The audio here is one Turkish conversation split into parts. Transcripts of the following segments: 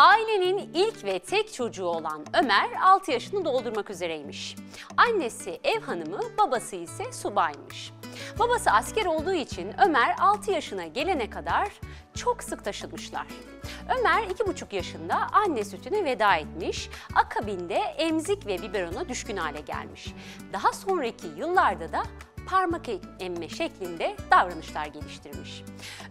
Ailenin ilk ve tek çocuğu olan Ömer 6 yaşını doldurmak üzereymiş. Annesi ev hanımı, babası ise subaymış. Babası asker olduğu için Ömer 6 yaşına gelene kadar çok sık taşınmışlar. Ömer 2,5 yaşında anne sütüne veda etmiş, akabinde emzik ve biberona düşkün hale gelmiş. Daha sonraki yıllarda da parmak emme şeklinde davranışlar geliştirmiş.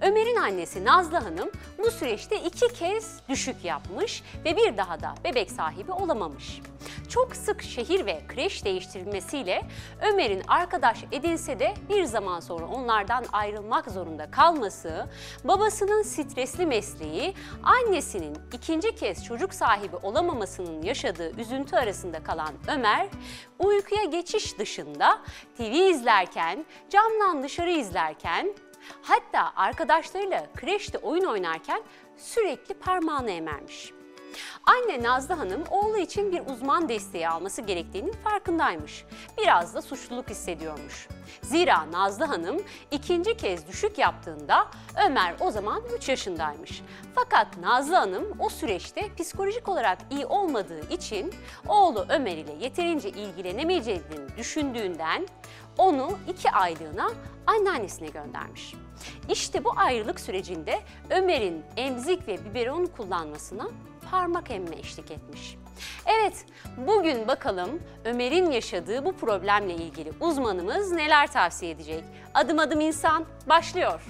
Ömer'in annesi Nazlı Hanım bu süreçte iki kez düşük yapmış ve bir daha da bebek sahibi olamamış. Çok sık şehir ve kreş değiştirilmesiyle Ömer'in arkadaş edinse de bir zaman sonra onlardan ayrılmak zorunda kalması, babasının stresli mesleği, annesinin ikinci kez çocuk sahibi olamamasının yaşadığı üzüntü arasında kalan Ömer, uykuya geçiş dışında TV izlerken, camdan dışarı izlerken, hatta arkadaşlarıyla kreşte oyun oynarken sürekli parmağını emermiş. Anne Nazlı Hanım oğlu için bir uzman desteği alması gerektiğinin farkındaymış. Biraz da suçluluk hissediyormuş. Zira Nazlı Hanım ikinci kez düşük yaptığında Ömer o zaman 3 yaşındaymış. Fakat Nazlı Hanım o süreçte psikolojik olarak iyi olmadığı için oğlu Ömer ile yeterince ilgilenemeyeceğini düşündüğünden onu iki aylığına anneannesine göndermiş. İşte bu ayrılık sürecinde Ömer'in emzik ve biberon kullanmasına parmak emme eşlik etmiş. Evet, bugün bakalım Ömer'in yaşadığı bu problemle ilgili uzmanımız neler tavsiye edecek? Adım adım insan başlıyor.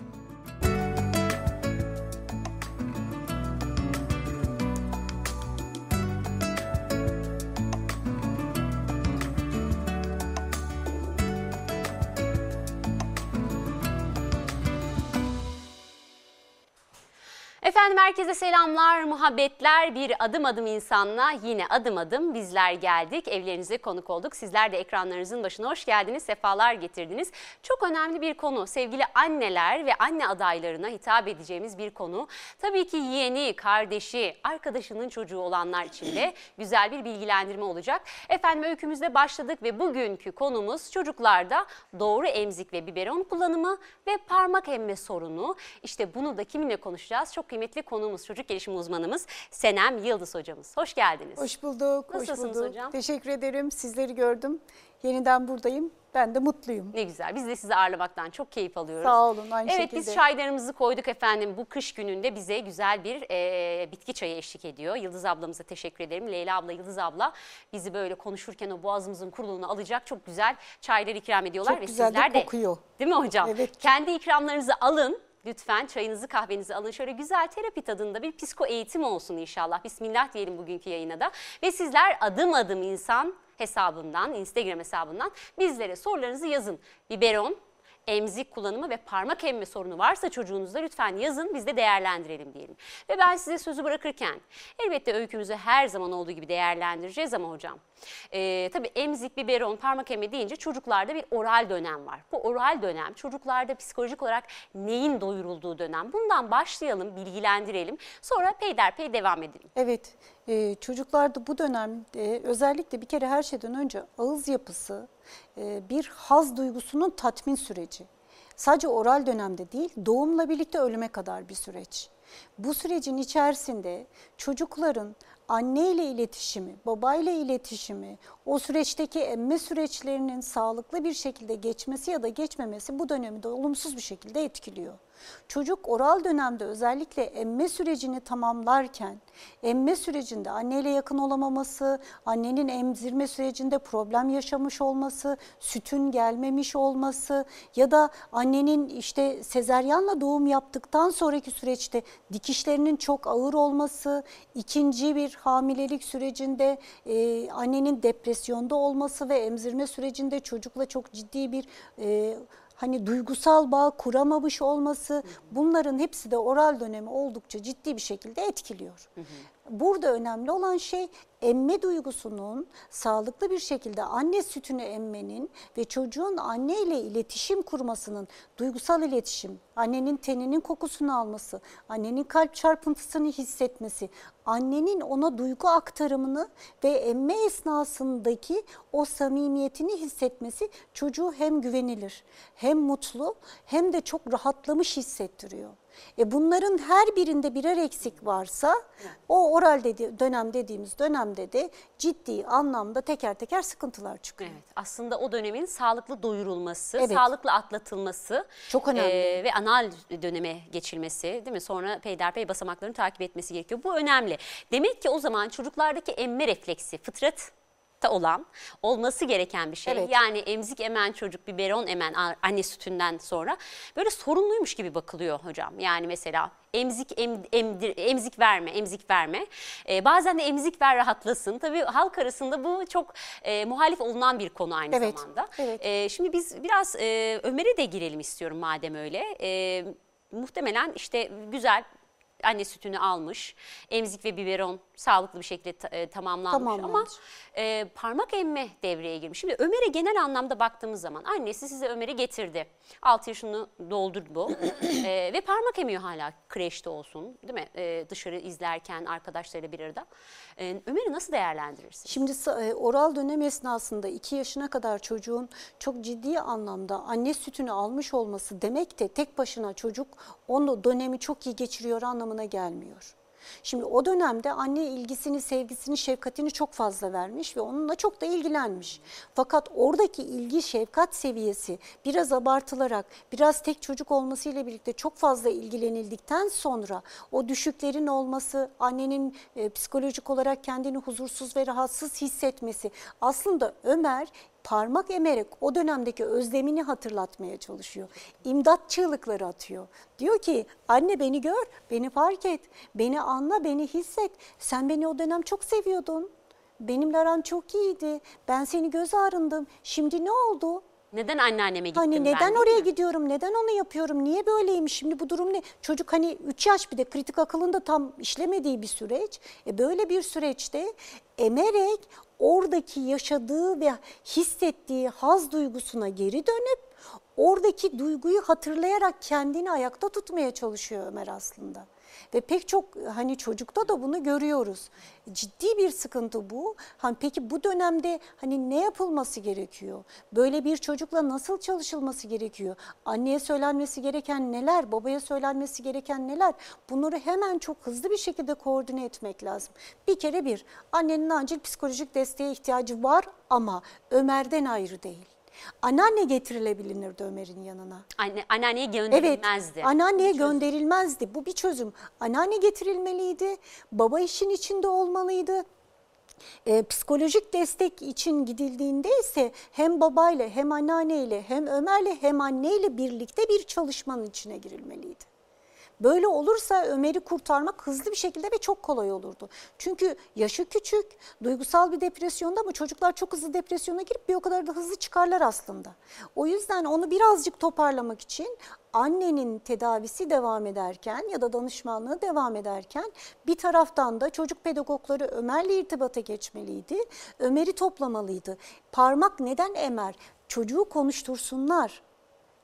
Efendim herkese selamlar, muhabbetler. Bir adım adım insanla yine adım adım bizler geldik. Evlerinize konuk olduk. Sizler de ekranlarınızın başına hoş geldiniz, sefalar getirdiniz. Çok önemli bir konu. Sevgili anneler ve anne adaylarına hitap edeceğimiz bir konu. Tabii ki yeğeni, kardeşi, arkadaşının çocuğu olanlar için de güzel bir bilgilendirme olacak. Efendim öykümüzde başladık ve bugünkü konumuz çocuklarda doğru emzik ve biberon kullanımı ve parmak emme sorunu. İşte bunu da kiminle konuşacağız? Çok kıymetli konuğumuz, çocuk gelişimi uzmanımız Senem Yıldız hocamız. Hoş geldiniz. Hoş bulduk. Nasılsınız hoş bulduk. hocam? Teşekkür ederim. Sizleri gördüm. Yeniden buradayım. Ben de mutluyum. Ne güzel. Biz de sizi ağırlamaktan çok keyif alıyoruz. Sağ olun aynı evet şekilde. biz çaylarımızı koyduk efendim. Bu kış gününde bize güzel bir e, bitki çayı eşlik ediyor. Yıldız ablamıza teşekkür ederim. Leyla abla, Yıldız abla bizi böyle konuşurken o boğazımızın kuruluğunu alacak çok güzel çaylar ikram ediyorlar. Çok ve güzel sizler de kokuyor. Değil mi hocam? Evet. Kendi ikramlarınızı alın. Lütfen çayınızı kahvenizi alın. Şöyle güzel terapi tadında bir psiko eğitim olsun inşallah. Bismillah diyelim bugünkü yayına da. Ve sizler adım adım insan hesabından, Instagram hesabından bizlere sorularınızı yazın. Biberon, emzik kullanımı ve parmak emme sorunu varsa çocuğunuzda lütfen yazın biz de değerlendirelim diyelim. Ve ben size sözü bırakırken elbette öykümüzü her zaman olduğu gibi değerlendireceğiz ama hocam e, tabii emzik, biberon, parmak emme deyince çocuklarda bir oral dönem var. Bu oral dönem çocuklarda psikolojik olarak neyin doyurulduğu dönem. Bundan başlayalım, bilgilendirelim. Sonra peyderpey devam edelim. Evet, e, çocuklarda bu dönemde özellikle bir kere her şeyden önce ağız yapısı e, bir haz duygusunun tatmin süreci. Sadece oral dönemde değil, doğumla birlikte ölüme kadar bir süreç. Bu sürecin içerisinde çocukların anne ile iletişimi, baba ile iletişimi, o süreçteki emme süreçlerinin sağlıklı bir şekilde geçmesi ya da geçmemesi bu dönemi de olumsuz bir şekilde etkiliyor. Çocuk oral dönemde özellikle emme sürecini tamamlarken emme sürecinde anneyle yakın olamaması, annenin emzirme sürecinde problem yaşamış olması, sütün gelmemiş olması ya da annenin işte sezeryanla doğum yaptıktan sonraki süreçte dikişlerinin çok ağır olması, ikinci bir hamilelik sürecinde e, annenin depresyonda olması ve emzirme sürecinde çocukla çok ciddi bir e, hani duygusal bağ kuramamış olması bunların hepsi de oral dönemi oldukça ciddi bir şekilde etkiliyor. Burada önemli olan şey emme duygusunun sağlıklı bir şekilde anne sütünü emmenin ve çocuğun anne ile iletişim kurmasının duygusal iletişim, annenin teninin kokusunu alması, annenin kalp çarpıntısını hissetmesi, annenin ona duygu aktarımını ve emme esnasındaki o samimiyetini hissetmesi çocuğu hem güvenilir, hem mutlu hem de çok rahatlamış hissettiriyor. E bunların her birinde birer eksik varsa o oral dedi, dönem dediğimiz dönemde de ciddi anlamda teker teker sıkıntılar çıkıyor. Evet, aslında o dönemin sağlıklı doyurulması, Evet. sağlıklı atlatılması Çok önemli. e, ve anal döneme geçilmesi, değil mi? Sonra peyderpey basamaklarını takip etmesi gerekiyor. Bu önemli. Demek ki o zaman çocuklardaki emme refleksi, fıtrat da olan olması gereken bir şey. Evet. Yani emzik emen çocuk biberon emen anne sütünden sonra böyle sorunluymuş gibi bakılıyor hocam. Yani mesela emzik em, emdir- emzik verme, emzik verme. Ee, bazen de emzik ver rahatlasın. Tabii halk arasında bu çok e, muhalif olunan bir konu aynı Evet, zamanda. evet. Ee, şimdi biz biraz e, Ömer'e de girelim istiyorum madem öyle. Ee, muhtemelen işte güzel anne sütünü almış. Emzik ve biberon sağlıklı bir şekilde ta- e, tamamlanmış ama Tamamlanmış. e, parmak emme devreye girmiş. Şimdi Ömer'e genel anlamda baktığımız zaman annesi size Ömer'i getirdi. 6 yaşını doldurdu bu E, ve parmak emiyor hala kreşte olsun değil mi? E, dışarı izlerken arkadaşlarıyla bir arada. E, Ömer'i nasıl değerlendirirsin? Şimdi e, oral dönem esnasında 2 yaşına kadar çocuğun çok ciddi anlamda anne sütünü almış olması demek de tek başına çocuk onu dönemi çok iyi geçiriyor anlamına gelmiyor. Şimdi o dönemde anne ilgisini, sevgisini, şefkatini çok fazla vermiş ve onunla çok da ilgilenmiş. Fakat oradaki ilgi, şefkat seviyesi biraz abartılarak, biraz tek çocuk olmasıyla birlikte çok fazla ilgilenildikten sonra o düşüklerin olması, annenin e, psikolojik olarak kendini huzursuz ve rahatsız hissetmesi aslında Ömer parmak emerek o dönemdeki özlemini hatırlatmaya çalışıyor. İmdat çığlıkları atıyor. Diyor ki anne beni gör, beni fark et, beni anla, beni hisset. Sen beni o dönem çok seviyordun. Benimle aran çok iyiydi. Ben seni göz ağrındım. Şimdi ne oldu? Neden anneanneme gittim Hani ben? neden değil oraya gidiyorum? Neden onu yapıyorum? Niye böyleyim? Şimdi bu durum ne? Çocuk hani 3 yaş bir de kritik akılın da tam işlemediği bir süreç. E böyle bir süreçte emerek oradaki yaşadığı ve hissettiği haz duygusuna geri dönüp oradaki duyguyu hatırlayarak kendini ayakta tutmaya çalışıyor Ömer aslında. Ve pek çok hani çocukta da bunu görüyoruz. Ciddi bir sıkıntı bu. Hani peki bu dönemde hani ne yapılması gerekiyor? Böyle bir çocukla nasıl çalışılması gerekiyor? Anneye söylenmesi gereken neler? Babaya söylenmesi gereken neler? Bunları hemen çok hızlı bir şekilde koordine etmek lazım. Bir kere bir, annenin acil psikolojik desteğe ihtiyacı var ama Ömer'den ayrı değil. Anneanne getirilebilirdi Ömer'in yanına. Anne, anneanneye Evet, gönderilmezdi. anneanneye gönderilmezdi. Bu bir çözüm. Anneanne getirilmeliydi, baba işin içinde olmalıydı. E, psikolojik destek için gidildiğinde ise hem babayla hem anneanneyle hem Ömer'le hem anneyle birlikte bir çalışmanın içine girilmeliydi. Böyle olursa Ömer'i kurtarmak hızlı bir şekilde ve çok kolay olurdu. Çünkü yaşı küçük, duygusal bir depresyonda ama çocuklar çok hızlı depresyona girip bir o kadar da hızlı çıkarlar aslında. O yüzden onu birazcık toparlamak için annenin tedavisi devam ederken ya da danışmanlığı devam ederken bir taraftan da çocuk pedagogları Ömer'le irtibata geçmeliydi. Ömer'i toplamalıydı. Parmak neden emer? Çocuğu konuştursunlar.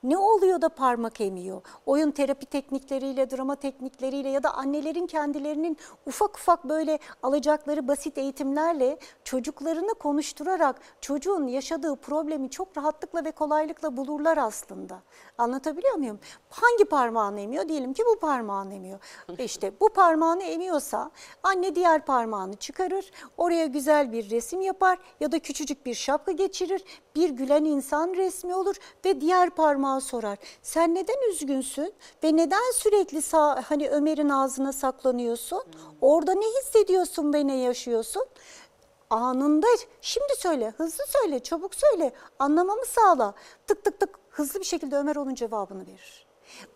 Ne oluyor da parmak emiyor? Oyun terapi teknikleriyle, drama teknikleriyle ya da annelerin kendilerinin ufak ufak böyle alacakları basit eğitimlerle çocuklarını konuşturarak çocuğun yaşadığı problemi çok rahatlıkla ve kolaylıkla bulurlar aslında. Anlatabiliyor muyum? Hangi parmağını emiyor? Diyelim ki bu parmağını emiyor. İşte bu parmağını emiyorsa anne diğer parmağını çıkarır, oraya güzel bir resim yapar ya da küçücük bir şapka geçirir, bir gülen insan resmi olur ve diğer parmağı sorar. Sen neden üzgünsün ve neden sürekli sağ, hani Ömer'in ağzına saklanıyorsun? Orada ne hissediyorsun ve ne yaşıyorsun? Anında şimdi söyle, hızlı söyle, çabuk söyle, anlamamı sağla. Tık tık tık hızlı bir şekilde Ömer onun cevabını verir.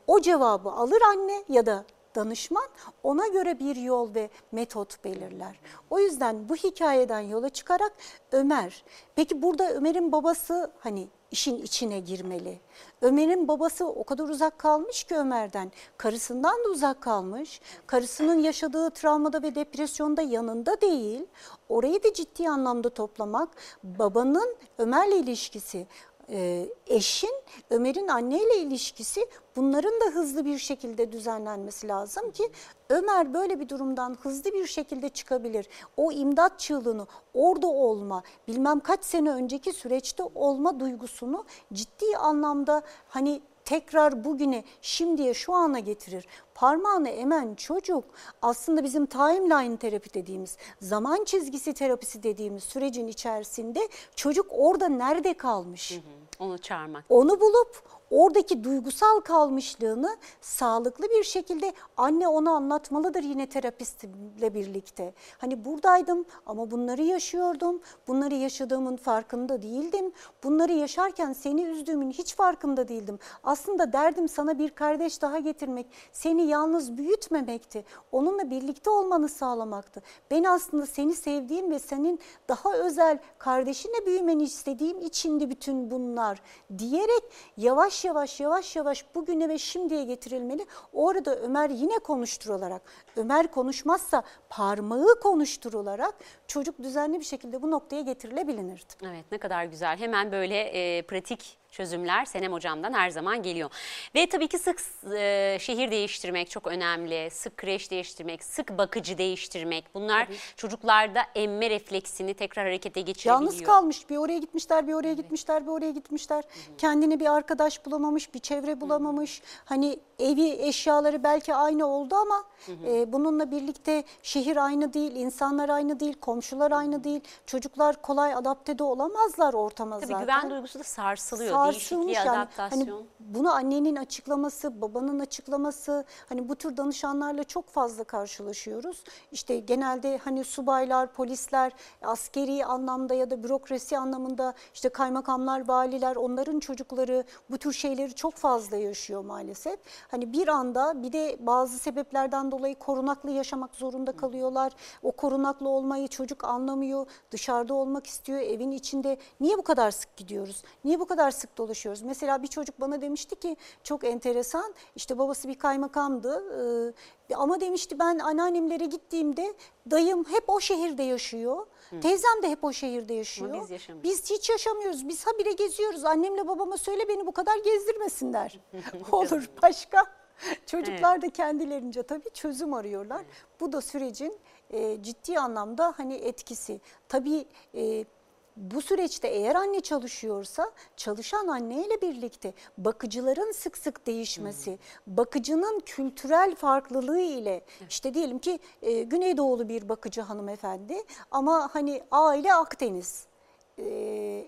O cevabı alır anne ya da danışman ona göre bir yol ve metot belirler. O yüzden bu hikayeden yola çıkarak Ömer, peki burada Ömer'in babası hani işin içine girmeli. Ömer'in babası o kadar uzak kalmış ki Ömer'den, karısından da uzak kalmış. Karısının yaşadığı travmada ve depresyonda yanında değil. Orayı da ciddi anlamda toplamak, babanın Ömer'le ilişkisi, e, eşin Ömer'in anneyle ilişkisi bunların da hızlı bir şekilde düzenlenmesi lazım ki Ömer böyle bir durumdan hızlı bir şekilde çıkabilir. O imdat çığlığını orada olma, bilmem kaç sene önceki süreçte olma duygusunu ciddi anlamda hani tekrar bugüne, şimdiye, şu ana getirir. Parmağını emen çocuk aslında bizim timeline terapi dediğimiz, zaman çizgisi terapisi dediğimiz sürecin içerisinde çocuk orada nerede kalmış? Onu çağırmak. Onu bulup oradaki duygusal kalmışlığını sağlıklı bir şekilde anne ona anlatmalıdır yine terapistle birlikte. Hani buradaydım ama bunları yaşıyordum. Bunları yaşadığımın farkında değildim. Bunları yaşarken seni üzdüğümün hiç farkında değildim. Aslında derdim sana bir kardeş daha getirmek, seni yalnız büyütmemekti. Onunla birlikte olmanı sağlamaktı. Ben aslında seni sevdiğim ve senin daha özel kardeşinle büyümeni istediğim içindi bütün bunlar diyerek yavaş yavaş yavaş yavaş bugüne ve şimdiye getirilmeli. Orada Ömer yine konuşturularak, Ömer konuşmazsa parmağı konuşturularak çocuk düzenli bir şekilde bu noktaya getirilebilirdi. Evet ne kadar güzel. Hemen böyle e, pratik çözümler Senem Hocam'dan her zaman geliyor. Ve tabii ki sık e, şehir değiştirmek çok önemli. Sık kreş değiştirmek, sık bakıcı değiştirmek. Bunlar tabii. çocuklarda emme refleksini tekrar harekete geçirebiliyor. Yalnız kalmış bir oraya gitmişler, bir oraya gitmişler, bir oraya gitmişler. Hı hı. Kendine bir arkadaş bulamamış, bir çevre bulamamış. Hı hı. Hani evi eşyaları belki aynı oldu ama hı hı. E, bununla birlikte şehir aynı değil, insanlar aynı değil, komşular aynı değil. Çocuklar kolay adapte de olamazlar ortama Tabii zaten. güven duygusu da sarsılıyor. Sarsılmış yani. adaptasyon. Hani bunu annenin açıklaması, babanın açıklaması, hani bu tür danışanlarla çok fazla karşılaşıyoruz. İşte genelde hani subaylar, polisler, askeri anlamda ya da bürokrasi anlamında işte kaymakamlar, valiler, onların çocukları bu tür şeyleri çok fazla yaşıyor maalesef. Hani bir anda bir de bazı sebeplerden dolayı korunaklı yaşamak zorunda kalıyorlar. O korunaklı olmayı çocuk anlamıyor. Dışarıda olmak istiyor, evin içinde. Niye bu kadar sık gidiyoruz? Niye bu kadar sık dolaşıyoruz? Mesela bir çocuk bana demişti ki çok enteresan. İşte babası bir kaymakamdı. Ee, ama demişti ben anneannemlere gittiğimde dayım hep o şehirde yaşıyor. Hı. Teyzem de hep o şehirde yaşıyor. Ama biz Biz hiç yaşamıyoruz. Biz habire geziyoruz. Annemle babama söyle beni bu kadar gezdirmesinler. Olur başka. Çocuklar evet. da kendilerince tabii çözüm arıyorlar. Evet. Bu da sürecin e, ciddi anlamda hani etkisi. Tabii e, bu süreçte eğer anne çalışıyorsa çalışan anneyle birlikte bakıcıların sık sık değişmesi, hmm. bakıcının kültürel farklılığı ile işte diyelim ki e, Güneydoğulu bir bakıcı hanımefendi ama hani aile Akdeniz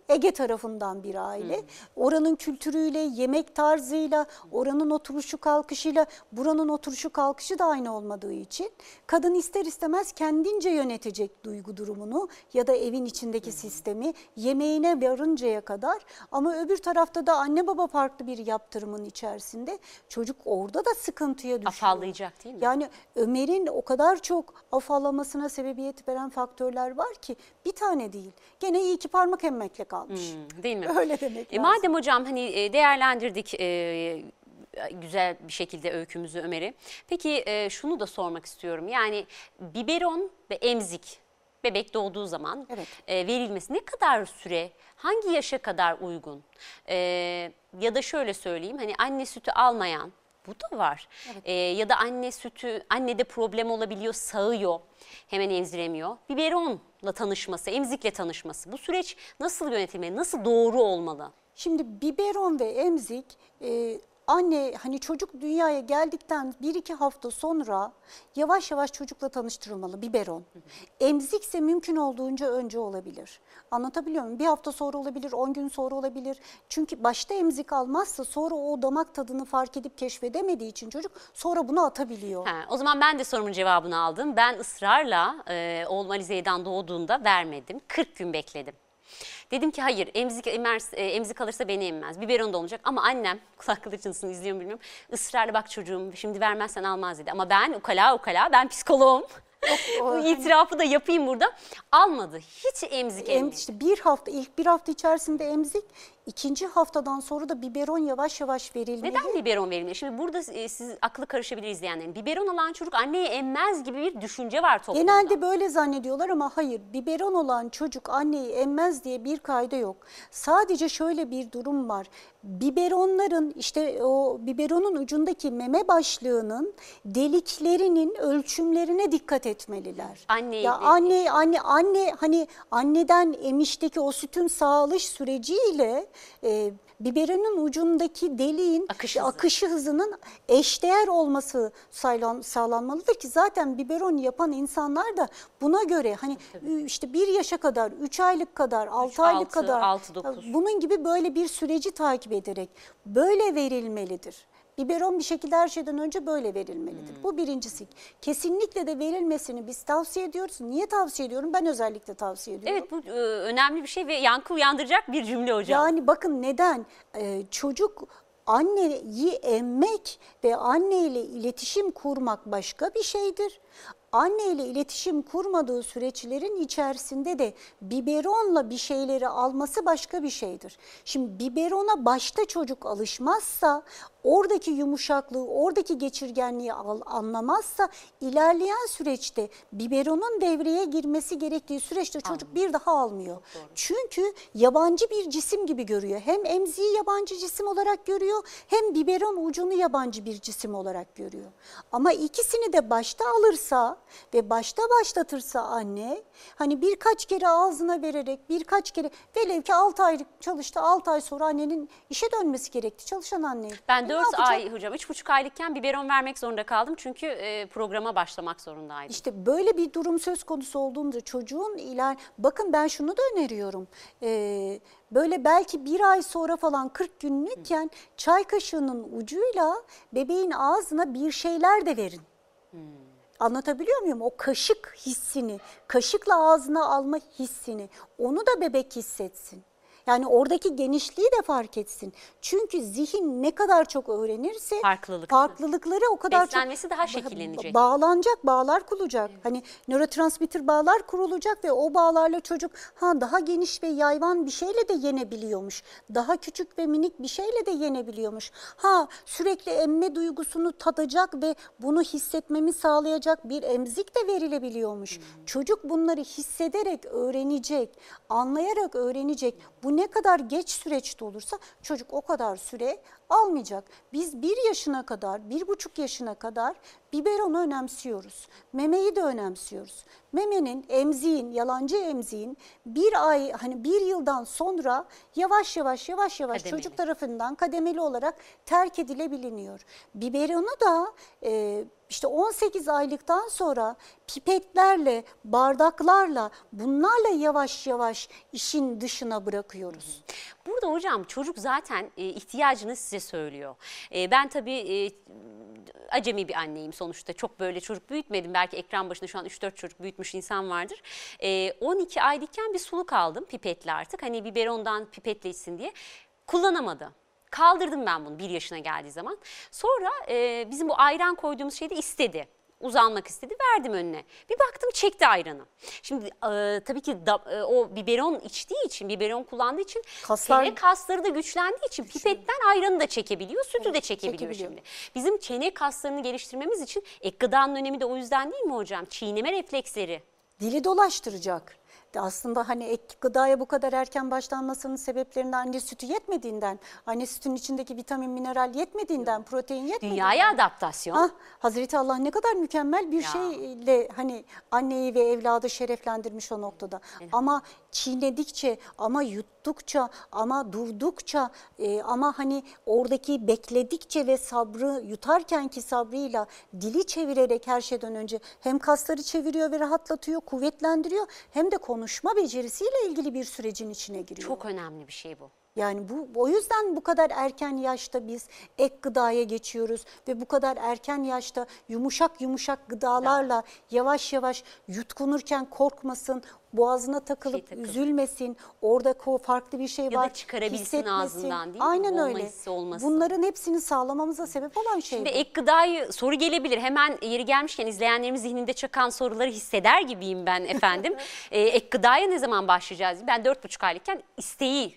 Ege tarafından bir aile. Oranın kültürüyle, yemek tarzıyla, oranın oturuşu kalkışıyla, buranın oturuşu kalkışı da aynı olmadığı için kadın ister istemez kendince yönetecek duygu durumunu ya da evin içindeki sistemi yemeğine varıncaya kadar ama öbür tarafta da anne baba farklı bir yaptırımın içerisinde çocuk orada da sıkıntıya düşüyor. Afallayacak değil mi? Yani Ömer'in o kadar çok afallamasına sebebiyet veren faktörler var ki bir tane değil. Gene iyi ki parmak emmekle kalmış. Hmm, değil mi? Öyle demek e, lazım. Madem hocam hani e, değerlendirdik e, güzel bir şekilde öykümüzü Ömer'i. Peki e, şunu da sormak istiyorum. Yani biberon ve emzik bebek doğduğu zaman evet. e, verilmesi ne kadar süre, hangi yaşa kadar uygun? E, ya da şöyle söyleyeyim hani anne sütü almayan bu da var. Evet. E, ya da anne sütü, annede problem olabiliyor, sağıyor, hemen emziremiyor. Biberonla tanışması, emzikle tanışması. Bu süreç nasıl yönetilmeli, nasıl doğru olmalı? Şimdi biberon ve emzik e, anne hani çocuk dünyaya geldikten bir iki hafta sonra yavaş yavaş çocukla tanıştırılmalı biberon. Emzikse mümkün olduğunca önce olabilir. Anlatabiliyor muyum? Bir hafta sonra olabilir, on gün sonra olabilir. Çünkü başta emzik almazsa sonra o damak tadını fark edip keşfedemediği için çocuk sonra bunu atabiliyor. He, o zaman ben de sorumun cevabını aldım. Ben ısrarla e, oğlum Ali Zeydan doğduğunda vermedim. 40 gün bekledim. Dedim ki hayır emzik emers, e, emzik alırsa beni emmez. Biberon da olacak ama annem kulaklığı çınlasın izliyor bilmiyorum. Israrla bak çocuğum şimdi vermezsen almaz dedi. Ama ben ukala ukala ben psikoloğum. Bu itirafı da yapayım burada. Almadı. Hiç emzik emmedi. İşte bir hafta ilk bir hafta içerisinde emzik İkinci haftadan sonra da biberon yavaş yavaş verilmeli. Neden biberon verilmeli? Şimdi burada e, siz aklı karışabilir izleyenlerin. Biberon alan çocuk anneye emmez gibi bir düşünce var toplumda. Genelde böyle zannediyorlar ama hayır. Biberon olan çocuk anneyi emmez diye bir kayda yok. Sadece şöyle bir durum var. Biberonların işte o biberonun ucundaki meme başlığının deliklerinin ölçümlerine dikkat etmeliler. Anne ya anne anne anne hani anneden emişteki o sütün sağalış süreciyle e, biberonun ucundaki deliğin Akış hızı. akışı hızının eşdeğer olması sağlan, sağlanmalıdır ki zaten biberon yapan insanlar da buna göre hani işte bir yaşa kadar, üç aylık kadar, altı aylık altı, kadar altı, dokuz. bunun gibi böyle bir süreci takip ederek böyle verilmelidir. Biberon bir şekilde her şeyden önce böyle verilmelidir. Hmm. Bu birincisi. Kesinlikle de verilmesini biz tavsiye ediyoruz. Niye tavsiye ediyorum? Ben özellikle tavsiye ediyorum. Evet bu e, önemli bir şey ve yankı uyandıracak bir cümle hocam. Yani bakın neden? Ee, çocuk anneyi emmek ve anneyle iletişim kurmak başka bir şeydir. Anne ile iletişim kurmadığı süreçlerin içerisinde de biberonla bir şeyleri alması başka bir şeydir. Şimdi biberona başta çocuk alışmazsa, oradaki yumuşaklığı, oradaki geçirgenliği anlamazsa ilerleyen süreçte biberonun devreye girmesi gerektiği süreçte çocuk bir daha almıyor. Çünkü yabancı bir cisim gibi görüyor. Hem emziği yabancı cisim olarak görüyor hem biberon ucunu yabancı bir cisim olarak görüyor. Ama ikisini de başta alırsa ve başta başlatırsa anne hani birkaç kere ağzına vererek birkaç kere velev ki 6 aylık çalıştı 6 ay sonra annenin işe dönmesi gerekti çalışan anne. Ben Ne 4 yapacak? ay hocam 3,5 aylıkken biberon vermek zorunda kaldım çünkü e, programa başlamak zorundaydım. İşte böyle bir durum söz konusu olduğunda çocuğun iler bakın ben şunu da öneriyorum. Ee, böyle belki bir ay sonra falan 40 günlükken çay kaşığının ucuyla bebeğin ağzına bir şeyler de verin. Anlatabiliyor muyum? O kaşık hissini, kaşıkla ağzına alma hissini onu da bebek hissetsin. Yani oradaki genişliği de fark etsin. Çünkü zihin ne kadar çok öğrenirse Farklılık. farklılıkları o kadar Beslenmesi çok daha şekillenecek. bağlanacak, bağlar kurulacak. Hani nörotransmitter bağlar kurulacak ve o bağlarla çocuk ha daha geniş ve yayvan bir şeyle de yenebiliyormuş. Daha küçük ve minik bir şeyle de yenebiliyormuş. Ha sürekli emme duygusunu tadacak ve bunu hissetmemi sağlayacak bir emzik de verilebiliyormuş. Çocuk bunları hissederek öğrenecek, anlayarak öğrenecek. Bu ne kadar geç süreçte olursa çocuk o kadar süre almayacak. Biz bir yaşına kadar, bir buçuk yaşına kadar biberonu önemsiyoruz. Memeyi de önemsiyoruz. Memenin, emziğin, yalancı emziğin bir ay, hani bir yıldan sonra yavaş yavaş yavaş yavaş Kademeli. çocuk tarafından kademeli olarak terk edilebiliniyor. Biberonu da e, işte 18 aylıktan sonra pipetlerle, bardaklarla bunlarla yavaş yavaş işin dışına bırakıyoruz. Burada hocam çocuk zaten e, ihtiyacını size söylüyor. E, ben tabii e, acemi bir anneyim sonuçta. Çok böyle çocuk büyütmedim. Belki ekran başında şu an 3-4 çocuk büyütmüş insan vardır. E, 12 aylıkken bir suluk aldım pipetli artık. Hani biberondan pipetle içsin diye. Kullanamadı. Kaldırdım ben bunu bir yaşına geldiği zaman. Sonra e, bizim bu ayran koyduğumuz şeyde istedi uzanmak istedi verdim önüne. Bir baktım çekti ayranı. Şimdi e, tabii ki da, e, o biberon içtiği için, biberon kullandığı için Kaslar- çene kasları da güçlendiği için pipetten ayranı da çekebiliyor, sütü de çekebiliyor, çekebiliyor. şimdi. Bizim çene kaslarını geliştirmemiz için ek gıdanın önemi de o yüzden değil mi hocam? Çiğneme refleksleri. dili dolaştıracak. Aslında hani ek gıdaya bu kadar erken başlanmasının sebeplerinden anne sütü yetmediğinden, anne sütünün içindeki vitamin, mineral yetmediğinden, protein yetmediğinden. Dünyaya adaptasyon. Ah, Hazreti Allah ne kadar mükemmel bir Ya. şeyle hani anneyi ve evladı şereflendirmiş o noktada. Ama çiğnedikçe, ama yuttukça, ama durdukça, e, ama hani oradaki bekledikçe ve sabrı yutarken ki sabrıyla dili çevirerek her şeyden önce hem kasları çeviriyor ve rahatlatıyor, kuvvetlendiriyor hem de konuşma becerisiyle ilgili bir sürecin içine giriyor. Çok önemli bir şey bu. Yani bu o yüzden bu kadar erken yaşta biz ek gıdaya geçiyoruz ve bu kadar erken yaşta yumuşak yumuşak gıdalarla yavaş yavaş yutkunurken korkmasın, boğazına takılıp Şey üzülmesin, orada farklı bir şey da var. çıkarabilsin hissetmesin. ağzından değil mi? Aynen öyle. olmasın. Bunların hepsini sağlamamıza sebep olan şey Şimdi bu. ek gıdayı soru gelebilir. Hemen yeri gelmişken izleyenlerimiz zihninde çakan soruları hisseder gibiyim ben efendim. ee, ek gıdaya ne zaman başlayacağız? Ben 4,5 aylıkken isteği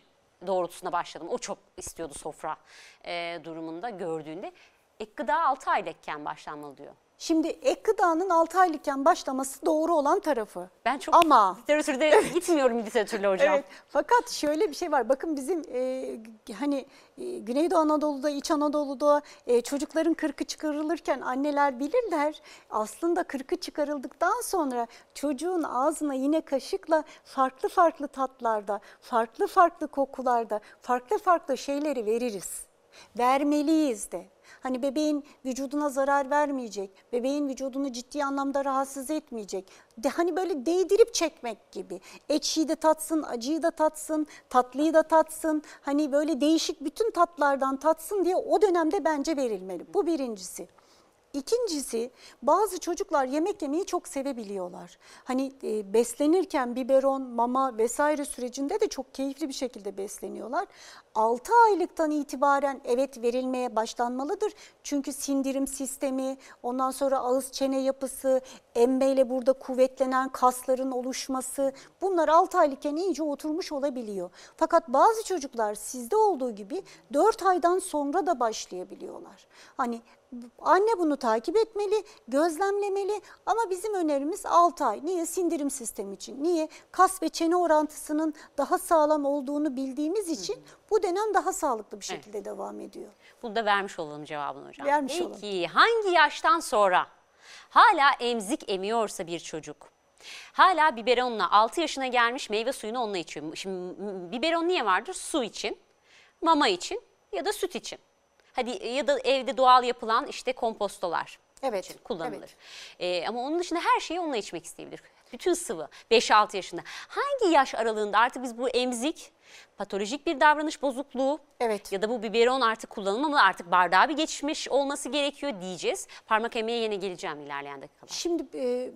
doğrultusunda başladım. O çok istiyordu sofra e, durumunda gördüğünde. ek gıda 6 aylıkken başlanmalı diyor. Şimdi ek gıdanın 6 aylıkken başlaması doğru olan tarafı. Ben çok Ama literatürde gitmiyorum literatürle hocam. Evet. Fakat şöyle bir şey var. Bakın bizim e, hani e, Güneydoğu Anadolu'da, İç Anadolu'da e, çocukların kırkı çıkarılırken anneler bilirler. Aslında kırkı çıkarıldıktan sonra çocuğun ağzına yine kaşıkla farklı farklı tatlarda, farklı farklı kokularda, farklı farklı şeyleri veririz. Vermeliyiz de. Hani bebeğin vücuduna zarar vermeyecek, bebeğin vücudunu ciddi anlamda rahatsız etmeyecek. De, hani böyle değdirip çekmek gibi. Ekşiyi de tatsın, acıyı da tatsın, tatlıyı da tatsın. Hani böyle değişik bütün tatlardan tatsın diye o dönemde bence verilmeli. Bu birincisi. İkincisi bazı çocuklar yemek yemeyi çok sevebiliyorlar. Hani e, beslenirken biberon, mama vesaire sürecinde de çok keyifli bir şekilde besleniyorlar. 6 aylıktan itibaren evet verilmeye başlanmalıdır. Çünkü sindirim sistemi, ondan sonra ağız çene yapısı, emmeyle burada kuvvetlenen kasların oluşması bunlar 6 aylıkken iyice oturmuş olabiliyor. Fakat bazı çocuklar sizde olduğu gibi 4 aydan sonra da başlayabiliyorlar. Hani Anne bunu takip etmeli, gözlemlemeli ama bizim önerimiz 6 ay. Niye? Sindirim sistemi için. Niye? Kas ve çene orantısının daha sağlam olduğunu bildiğimiz için bu dönem daha sağlıklı bir şekilde devam ediyor. Bunu da vermiş olalım cevabını hocam. Vermiş Peki hangi yaştan sonra hala emzik emiyorsa bir çocuk? Hala biberonla 6 yaşına gelmiş meyve suyunu onunla içiyor. Şimdi biberon niye vardır? Su için, mama için ya da süt için. Hadi ya da evde doğal yapılan işte kompostolar Evet, için kullanılır. evet. Ee, ama onun dışında her şeyi onunla içmek isteyebilir. Bütün sıvı 5-6 yaşında. Hangi yaş aralığında artık biz bu emzik patolojik bir davranış bozukluğu Evet. ya da bu biberon artık kullanılmamalı artık bardağa bir geçmiş olması gerekiyor diyeceğiz. Parmak emeğe yine geleceğim ilerleyen dakikalar. Şimdi e,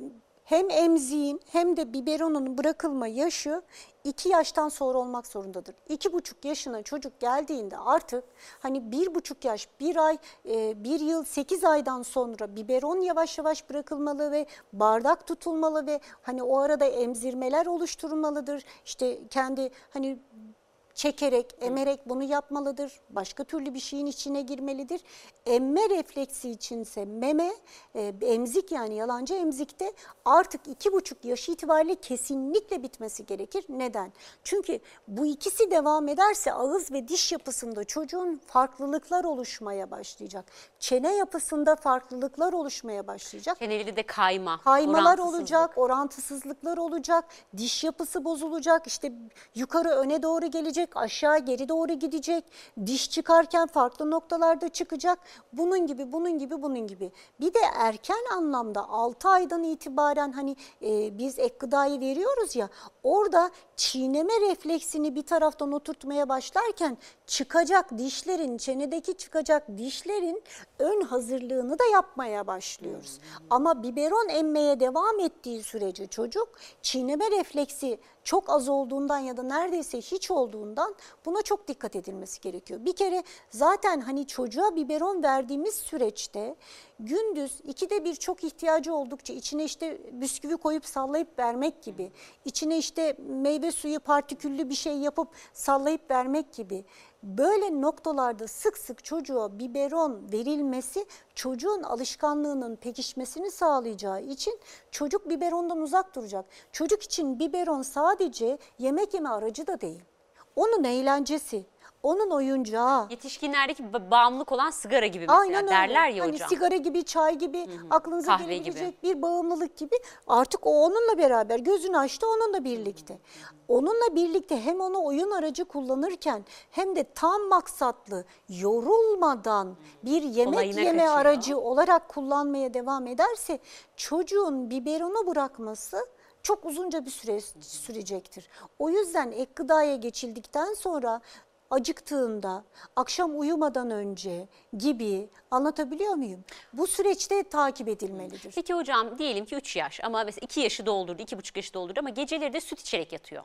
hem emziğin hem de biberonun bırakılma yaşı 2 yaştan sonra olmak zorundadır. 2,5 yaşına çocuk geldiğinde artık hani 1,5 yaş, 1 ay, 1 yıl 8 aydan sonra biberon yavaş yavaş bırakılmalı ve bardak tutulmalı ve hani o arada emzirmeler oluşturulmalıdır. İşte kendi hani çekerek, emerek bunu yapmalıdır. Başka türlü bir şeyin içine girmelidir. Emme refleksi içinse meme, e, emzik yani yalancı emzikte artık iki buçuk yaş itibariyle kesinlikle bitmesi gerekir. Neden? Çünkü bu ikisi devam ederse ağız ve diş yapısında çocuğun farklılıklar oluşmaya başlayacak. Çene yapısında farklılıklar oluşmaya başlayacak. Çeneli de kayma, Kaymalar olacak, orantısızlıklar olacak, diş yapısı bozulacak, işte yukarı öne doğru gelecek, aşağı geri doğru gidecek, diş çıkarken farklı noktalarda çıkacak. Bunun gibi, bunun gibi, bunun gibi. Bir de erken anlamda 6 aydan itibaren hani e, biz ek gıdayı veriyoruz ya, orada çiğneme refleksini bir taraftan oturtmaya başlarken çıkacak dişlerin, çenedeki çıkacak dişlerin ön hazırlığını da yapmaya başlıyoruz. Ama biberon emmeye devam ettiği sürece çocuk çiğneme refleksi çok az olduğundan ya da neredeyse hiç olduğundan buna çok dikkat edilmesi gerekiyor. Bir kere zaten hani çocuğa biberon verdiğimiz süreçte gündüz ikide bir çok ihtiyacı oldukça içine işte bisküvi koyup sallayıp vermek gibi, içine işte meyve suyu partiküllü bir şey yapıp sallayıp vermek gibi böyle noktalarda sık sık çocuğa biberon verilmesi çocuğun alışkanlığının pekişmesini sağlayacağı için çocuk biberondan uzak duracak. Çocuk için biberon sadece yemek yeme aracı da değil. Onun eğlencesi, onun oyuncağı. Yetişkinlerdeki ba- bağımlılık olan sigara gibi mesela Aynen öyle. derler ya hani hocam. sigara gibi, çay gibi, aklınıza Kahve gelebilecek bir bağımlılık gibi. Artık o onunla beraber gözünü açtı onunla birlikte. Onunla birlikte hem onu oyun aracı kullanırken hem de tam maksatlı, yorulmadan bir yemek Kolayına yeme kaçıyor. aracı olarak kullanmaya devam ederse çocuğun biberonu bırakması çok uzunca bir süre sürecektir. O yüzden ek gıdaya geçildikten sonra acıktığında, akşam uyumadan önce gibi anlatabiliyor muyum? Bu süreçte takip edilmelidir. Peki hocam diyelim ki 3 yaş ama mesela 2 yaşı doldurdu, 2,5 yaşı doldurdu ama geceleri de süt içerek yatıyor.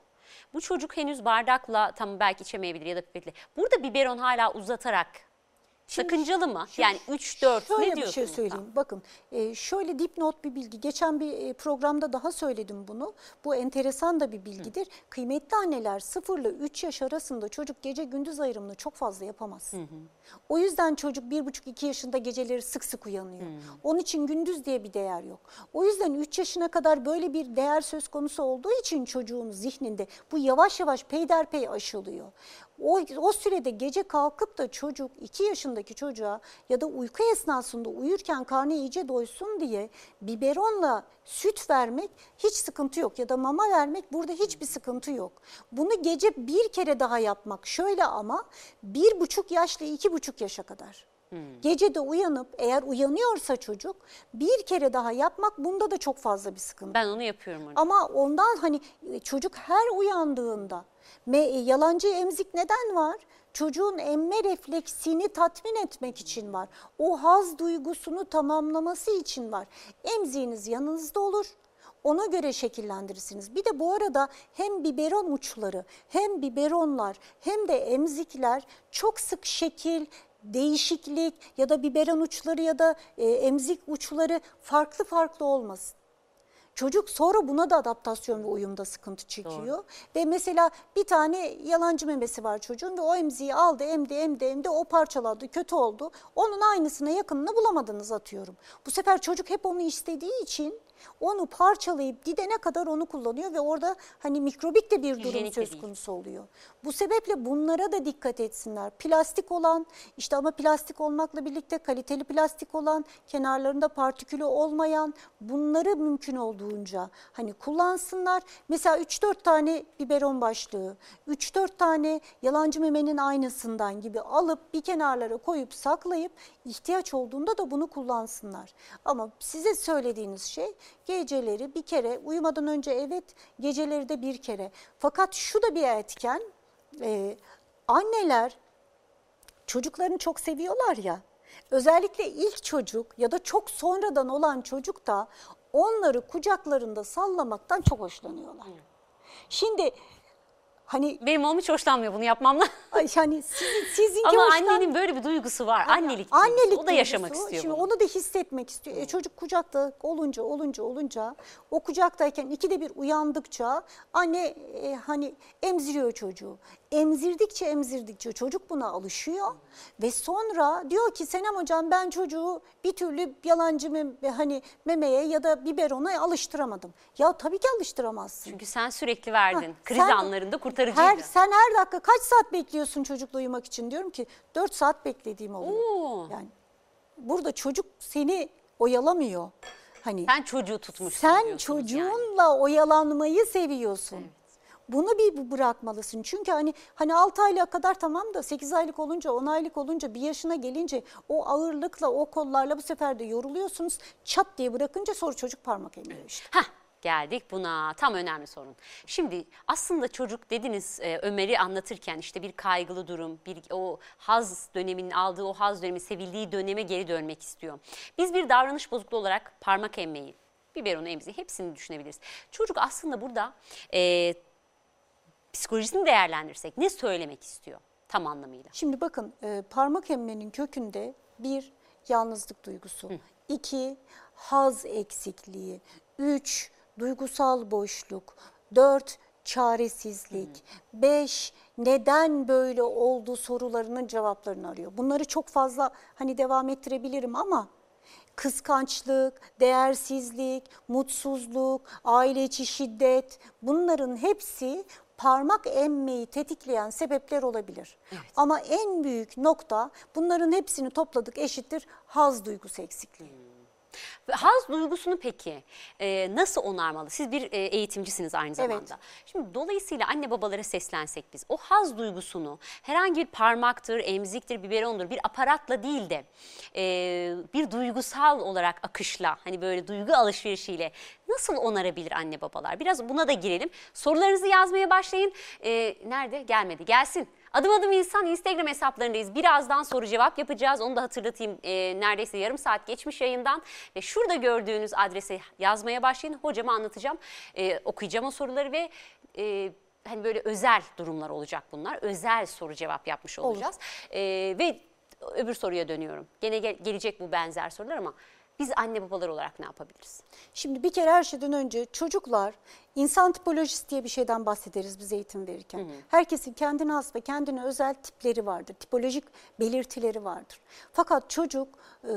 Bu çocuk henüz bardakla tam belki içemeyebilir ya da pipetle. Burada biberon hala uzatarak Sakıncalı mı? Yani 3 4 Şöyle ne bir diyorsunuz? şey söyleyeyim. Bakın e, şöyle dipnot bir bilgi. Geçen bir e, programda daha söyledim bunu. Bu enteresan da bir bilgidir. Kıymetli anneler 0 ile 3 yaş arasında çocuk gece gündüz ayrımını çok fazla yapamaz. O yüzden çocuk 1,5-2 yaşında geceleri sık sık uyanıyor. Onun için gündüz diye bir değer yok. O yüzden 3 yaşına kadar böyle bir değer söz konusu olduğu için çocuğun zihninde bu yavaş yavaş peyderpey aşılıyor. O, o sürede gece kalkıp da çocuk 2 yaşındaki çocuğa ya da uyku esnasında uyurken karnı iyice doysun diye biberonla süt vermek hiç sıkıntı yok ya da mama vermek burada hiçbir sıkıntı yok. Bunu gece bir kere daha yapmak şöyle ama bir buçuk yaşla iki buçuk yaşa kadar. Gece de uyanıp eğer uyanıyorsa çocuk bir kere daha yapmak bunda da çok fazla bir sıkıntı. Ben onu yapıyorum hocam. Ama ondan hani çocuk her uyandığında me, yalancı emzik neden var? Çocuğun emme refleksini tatmin etmek için var. O haz duygusunu tamamlaması için var. Emziğiniz yanınızda olur. Ona göre şekillendirirsiniz. Bir de bu arada hem biberon uçları hem biberonlar hem de emzikler çok sık şekil, değişiklik ya da biberon uçları ya da e, emzik uçları farklı farklı olmasın. Çocuk sonra buna da adaptasyon ve uyumda sıkıntı çekiyor. Ve mesela bir tane yalancı memesi var çocuğun ve o emziği aldı, emdi, emdi, emdi, o parçaladı, kötü oldu. Onun aynısına yakınını bulamadınız atıyorum. Bu sefer çocuk hep onu istediği için onu parçalayıp gidene kadar onu kullanıyor ve orada hani mikrobik de bir durum Hijyenik söz konusu oluyor. Bu sebeple bunlara da dikkat etsinler. Plastik olan işte ama plastik olmakla birlikte kaliteli plastik olan kenarlarında partikülü olmayan bunları mümkün olduğunca hani kullansınlar. Mesela 3-4 tane biberon başlığı, 3-4 tane yalancı memenin aynısından gibi alıp bir kenarlara koyup saklayıp ihtiyaç olduğunda da bunu kullansınlar. Ama size söylediğiniz şey geceleri bir kere uyumadan önce evet geceleri de bir kere. Fakat şu da bir etken e, anneler çocuklarını çok seviyorlar ya. Özellikle ilk çocuk ya da çok sonradan olan çocuk da onları kucaklarında sallamaktan çok hoşlanıyorlar. Şimdi hani Benim oğlum hiç hoşlanmıyor bunu yapmamla. ay, yani sizin, sizinki Ama hoşlan- annenin böyle bir duygusu var. Annelik, Annelik duygusu. O da duygusu. yaşamak istiyor Şimdi bunu. onu da hissetmek istiyor. E, çocuk kucakta olunca olunca olunca o kucaktayken ikide bir uyandıkça anne e, hani emziriyor çocuğu. Emzirdikçe emzirdikçe çocuk buna alışıyor ve sonra diyor ki Senem hocam ben çocuğu bir türlü yalancı mem- hani memeye ya da biberona alıştıramadım. Ya tabii ki alıştıramazsın. Çünkü sen sürekli verdin. Ha, Kriz sen- anlarında kurtarıcıydı. Her, sen her dakika kaç saat bekliyorsun çocukla uyumak için diyorum ki 4 saat beklediğim oluyor. Oo. Yani burada çocuk seni oyalamıyor. Hani Sen çocuğu tutmuşsun sen çocuğunla oyalanmayı seviyorsun. Bunu bir bırakmalısın. Çünkü hani hani 6 aylığa kadar tamam da 8 aylık olunca 10 aylık olunca bir yaşına gelince o ağırlıkla o kollarla bu sefer de yoruluyorsunuz. Çat diye bırakınca sonra çocuk parmak emiyor işte. Hah geldik buna tam önemli sorun. Şimdi aslında çocuk dediniz e, Ömer'i anlatırken işte bir kaygılı durum, bir o haz döneminin aldığı o haz dönemi sevildiği döneme geri dönmek istiyor. Biz bir davranış bozukluğu olarak parmak emmeyi, biberonu emziği hepsini düşünebiliriz. Çocuk aslında burada e, psikolojisini değerlendirsek ne söylemek istiyor tam anlamıyla? Şimdi bakın e, parmak emmenin kökünde bir yalnızlık duygusu, iki haz eksikliği, üç duygusal boşluk, dört çaresizlik, beş neden böyle oldu sorularının cevaplarını arıyor. Bunları çok fazla hani devam ettirebilirim ama kıskançlık, değersizlik, mutsuzluk, aile içi şiddet bunların hepsi parmak emmeyi tetikleyen sebepler olabilir. Ama en büyük nokta bunların hepsini topladık eşittir haz duygusu eksikliği. Haz duygusunu peki e, nasıl onarmalı? Siz bir e, eğitimcisiniz aynı Evet. zamanda. Şimdi dolayısıyla anne babalara seslensek biz o haz duygusunu herhangi bir parmaktır, emziktir, biberondur bir aparatla değil de e, bir duygusal olarak akışla hani böyle duygu alışverişiyle nasıl onarabilir anne babalar? Biraz buna da girelim. Sorularınızı yazmaya başlayın. E, nerede? Gelmedi. Gelsin. Adım adım insan Instagram hesaplarındayız. Birazdan soru cevap yapacağız. Onu da hatırlatayım. Ee, neredeyse yarım saat geçmiş yayından. Ve şurada gördüğünüz adrese yazmaya başlayın. Hocama anlatacağım. Ee, okuyacağım o soruları ve e, hani böyle özel durumlar olacak bunlar. Özel soru cevap yapmış olacağız. Ee, ve öbür soruya dönüyorum. Gene gel- gelecek bu benzer sorular ama biz anne babalar olarak ne yapabiliriz? Şimdi bir kere her şeyden önce çocuklar insan tipolojisi diye bir şeyden bahsederiz biz eğitim verirken. Herkesin kendine has ve kendine özel tipleri vardır. Tipolojik belirtileri vardır. Fakat çocuk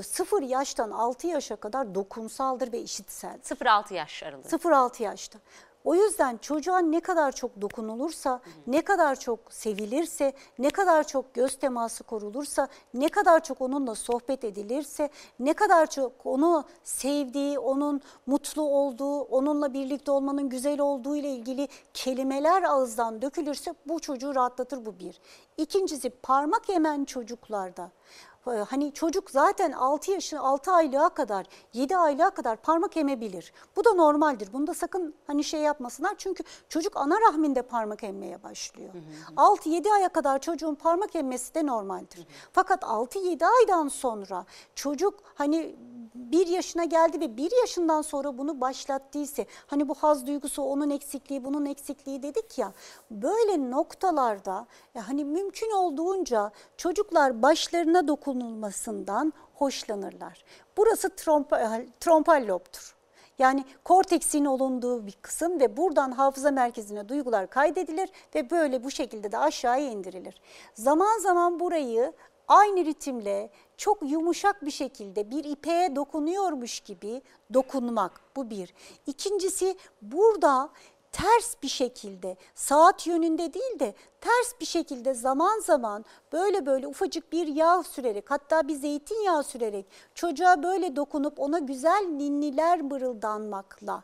0 yaştan 6 yaşa kadar dokunsaldır ve işitsel. 0-6 yaş aralığı. 0-6 yaşta. O yüzden çocuğa ne kadar çok dokunulursa, ne kadar çok sevilirse, ne kadar çok göz teması korulursa, ne kadar çok onunla sohbet edilirse, ne kadar çok onu sevdiği, onun mutlu olduğu, onunla birlikte olmanın güzel olduğu ile ilgili kelimeler ağızdan dökülürse bu çocuğu rahatlatır bu bir. İkincisi parmak yemen çocuklarda Hani çocuk zaten 6 yaşı 6 aylığa kadar 7 aylığa kadar parmak emebilir. Bu da normaldir. Bunda sakın hani şey yapmasınlar. Çünkü çocuk ana rahminde parmak emmeye başlıyor. 6-7 aya kadar çocuğun parmak emmesi de normaldir. Fakat 6-7 aydan sonra çocuk hani bir yaşına geldi ve bir yaşından sonra bunu başlattıysa hani bu haz duygusu onun eksikliği bunun eksikliği dedik ya böyle noktalarda e, hani mümkün olduğunca çocuklar başlarına dokunulmasından hoşlanırlar. Burası trompa, trompal lobtur. Yani korteksin olunduğu bir kısım ve buradan hafıza merkezine duygular kaydedilir ve böyle bu şekilde de aşağıya indirilir. Zaman zaman burayı aynı ritimle çok yumuşak bir şekilde bir ipeğe dokunuyormuş gibi dokunmak bu bir. İkincisi burada ters bir şekilde saat yönünde değil de ters bir şekilde zaman zaman böyle böyle ufacık bir yağ sürerek hatta bir zeytinyağı sürerek çocuğa böyle dokunup ona güzel ninniler mırıldanmakla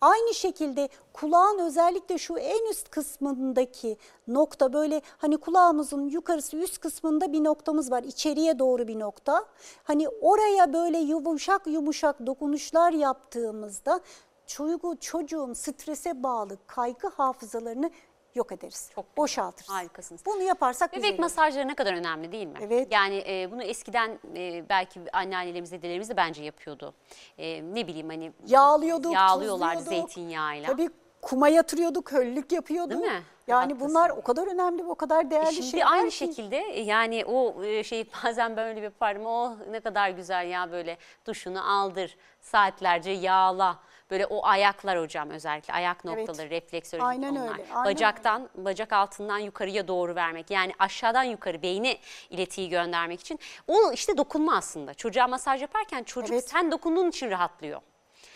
Aynı şekilde kulağın özellikle şu en üst kısmındaki nokta böyle hani kulağımızın yukarısı üst kısmında bir noktamız var. içeriye doğru bir nokta. Hani oraya böyle yumuşak yumuşak dokunuşlar yaptığımızda çocuğu, çocuğun strese bağlı kaygı hafızalarını yok ederiz. Çok boşaltırız. Harikasınız. Bunu yaparsak Bebek güzel masajları ne kadar önemli değil mi? Evet. Yani e, bunu eskiden e, belki anneannelerimiz, dedelerimiz de bence yapıyordu. E, ne bileyim hani Yağlıyorduk, yağlıyorlardı tuzluyorduk. zeytinyağıyla. Tabii kuma yatırıyorduk, höllük yapıyorduk. Değil mi? Yani Haklısın. bunlar o kadar önemli, o kadar değerli E Şimdi şeyler aynı ki. şekilde yani o e, şey bazen böyle yaparım. O ne kadar güzel ya böyle duşunu aldır, saatlerce yağla. Böyle o ayaklar hocam özellikle ayak Evet. noktaları, refleksleri Aynen onlar. öyle, aynen Bacaktan, bacak altından yukarıya doğru vermek. Yani aşağıdan yukarı beyne iletiyi göndermek için. O işte dokunma aslında. Çocuğa masaj yaparken çocuk Evet. sen dokunduğun için rahatlıyor.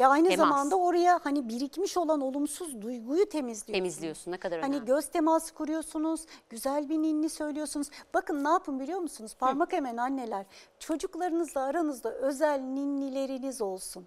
Ve aynı Temas. zamanda oraya hani birikmiş olan olumsuz duyguyu temizliyorsunuz. Temizliyorsun ne kadar önemli. Hani göz teması kuruyorsunuz, güzel bir ninni söylüyorsunuz. Bakın ne yapın biliyor musunuz? Parmak hemen anneler, çocuklarınızla aranızda özel ninnileriniz olsun.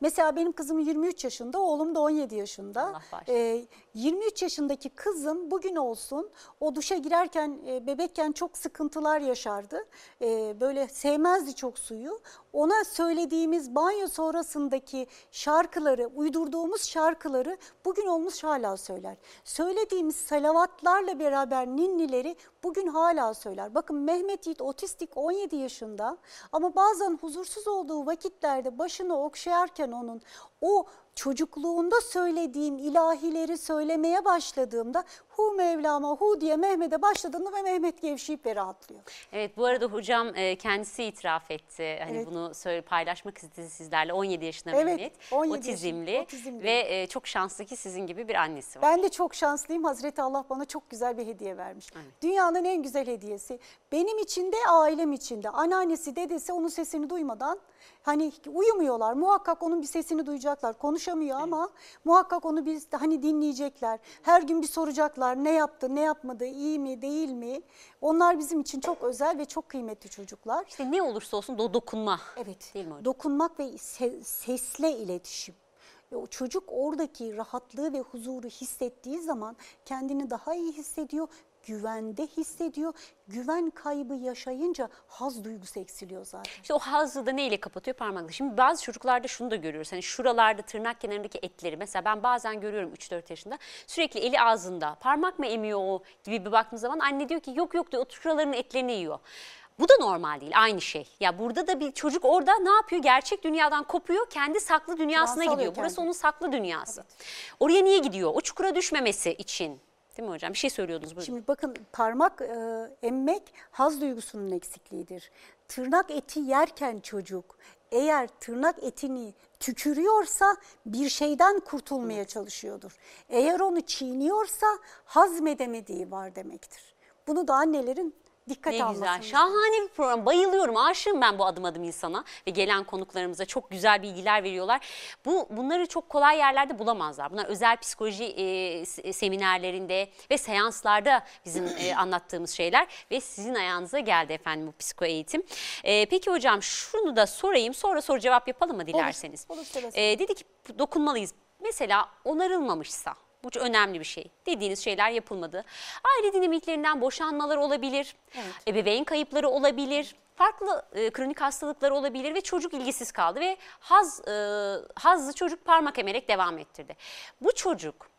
Mesela benim kızım 23 yaşında, oğlum da 17 yaşında. Bağışlasın. Ee, 23 yaşındaki kızım bugün olsun o duşa girerken e, bebekken çok sıkıntılar yaşardı. Ee, böyle sevmezdi çok suyu. Ona söylediğimiz banyo sonrasındaki şarkıları, uydurduğumuz şarkıları bugün olmuş hala söyler. Söylediğimiz salavatlarla beraber ninnileri bugün hala söyler. Bakın Mehmet Yiğit otistik 17 yaşında ama bazen huzursuz olduğu vakitlerde başını okşayarken onun o çocukluğunda söylediğim ilahileri söylemeye başladığımda hu Mevlama hu diye Mehmet'e başladığında ve Mehmet gevşeyip ve rahatlıyor. Evet bu arada hocam e, kendisi itiraf etti. Hani Evet. bunu söyle, paylaşmak istedi sizlerle. 17 yaşında Evet, Mehmet. 17 otizmli, yaşında, otizmli. ve e, çok şanslı ki sizin gibi bir annesi var. Ben de çok şanslıyım. Hazreti Allah bana çok güzel bir hediye vermiş. Dünyanın en güzel hediyesi. Benim için de ailem için de. Anneannesi, dedesi onun sesini duymadan hani uyumuyorlar. Muhakkak onun bir sesini duyacaklar. Konuşamıyor ama muhakkak onu biz hani dinleyecekler. Her gün bir soracaklar. Ne yaptı, ne yapmadı, iyi mi, değil mi? Onlar bizim için çok özel ve çok kıymetli çocuklar. İşte ne olursa olsun do dokunma. Evet. Değil mi hocam? Dokunmak ve se- sesle iletişim. Ve o çocuk oradaki rahatlığı ve huzuru hissettiği zaman kendini daha iyi hissediyor, güvende hissediyor. Güven kaybı yaşayınca haz duygusu eksiliyor zaten. İşte o hazzı da neyle kapatıyor parmakla. Şimdi bazı çocuklarda şunu da görüyoruz. Hani şuralarda tırnak kenarındaki etleri. Mesela ben bazen görüyorum 3-4 yaşında. Sürekli eli ağzında. Parmak mı emiyor o gibi bir baktığım zaman anne diyor ki yok yok diyor o şuraların etlerini yiyor. Bu da normal değil aynı şey. Ya burada da bir çocuk orada ne yapıyor? Gerçek dünyadan kopuyor. Kendi saklı dünyasına alıyor gidiyor. Burası onun saklı dünyası. Oraya niye gidiyor? O çukura düşmemesi için. Değil mi hocam? Bir şey söylüyordunuz buyurun. Şimdi bakın parmak e, emmek haz duygusunun eksikliğidir. Tırnak eti yerken çocuk eğer tırnak etini tükürüyorsa bir şeyden kurtulmaya çalışıyordur. Eğer onu çiğniyorsa hazmedemediği var demektir. Bunu da annelerin dikkat Ne almasını güzel. Şahane bir program. Bayılıyorum. Aşığım ben bu adım adım insana ve gelen konuklarımıza çok güzel bilgiler veriyorlar. Bu bunları çok kolay yerlerde bulamazlar. Bunlar özel psikoloji e, s- seminerlerinde ve seanslarda bizim e, anlattığımız şeyler ve sizin ayağınıza geldi efendim bu psiko eğitim. E, peki hocam şunu da sorayım. Sonra soru cevap yapalım mı dilerseniz? olur, seve. E, dedi ki dokunmalıyız. Mesela onarılmamışsa bu çok önemli bir şey. Dediğiniz şeyler yapılmadı. Aile dinamiklerinden boşanmalar olabilir. Ebeveyn kayıpları olabilir. Farklı e, kronik hastalıklar olabilir ve çocuk ilgisiz kaldı ve haz e, hazzı çocuk parmak emerek devam ettirdi. Bu çocuk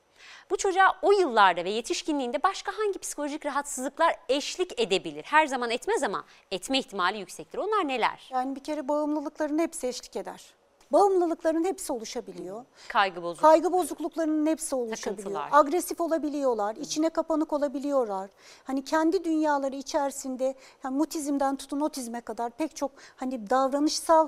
bu çocuğa o yıllarda ve yetişkinliğinde başka hangi psikolojik rahatsızlıklar eşlik edebilir? Her zaman etmez ama etme ihtimali yüksektir. Onlar neler? Yani bir kere bağımlılıkların hepsi eşlik eder. Bağımlılıkların hepsi oluşabiliyor. Kaygı bozukluğu. Kaygı bozukluklarının hepsi oluşabiliyor. Takıntılar. Agresif olabiliyorlar, içine kapanık olabiliyorlar. Hani kendi dünyaları içerisinde yani mutizmden tutun otizme kadar pek çok hani davranışsal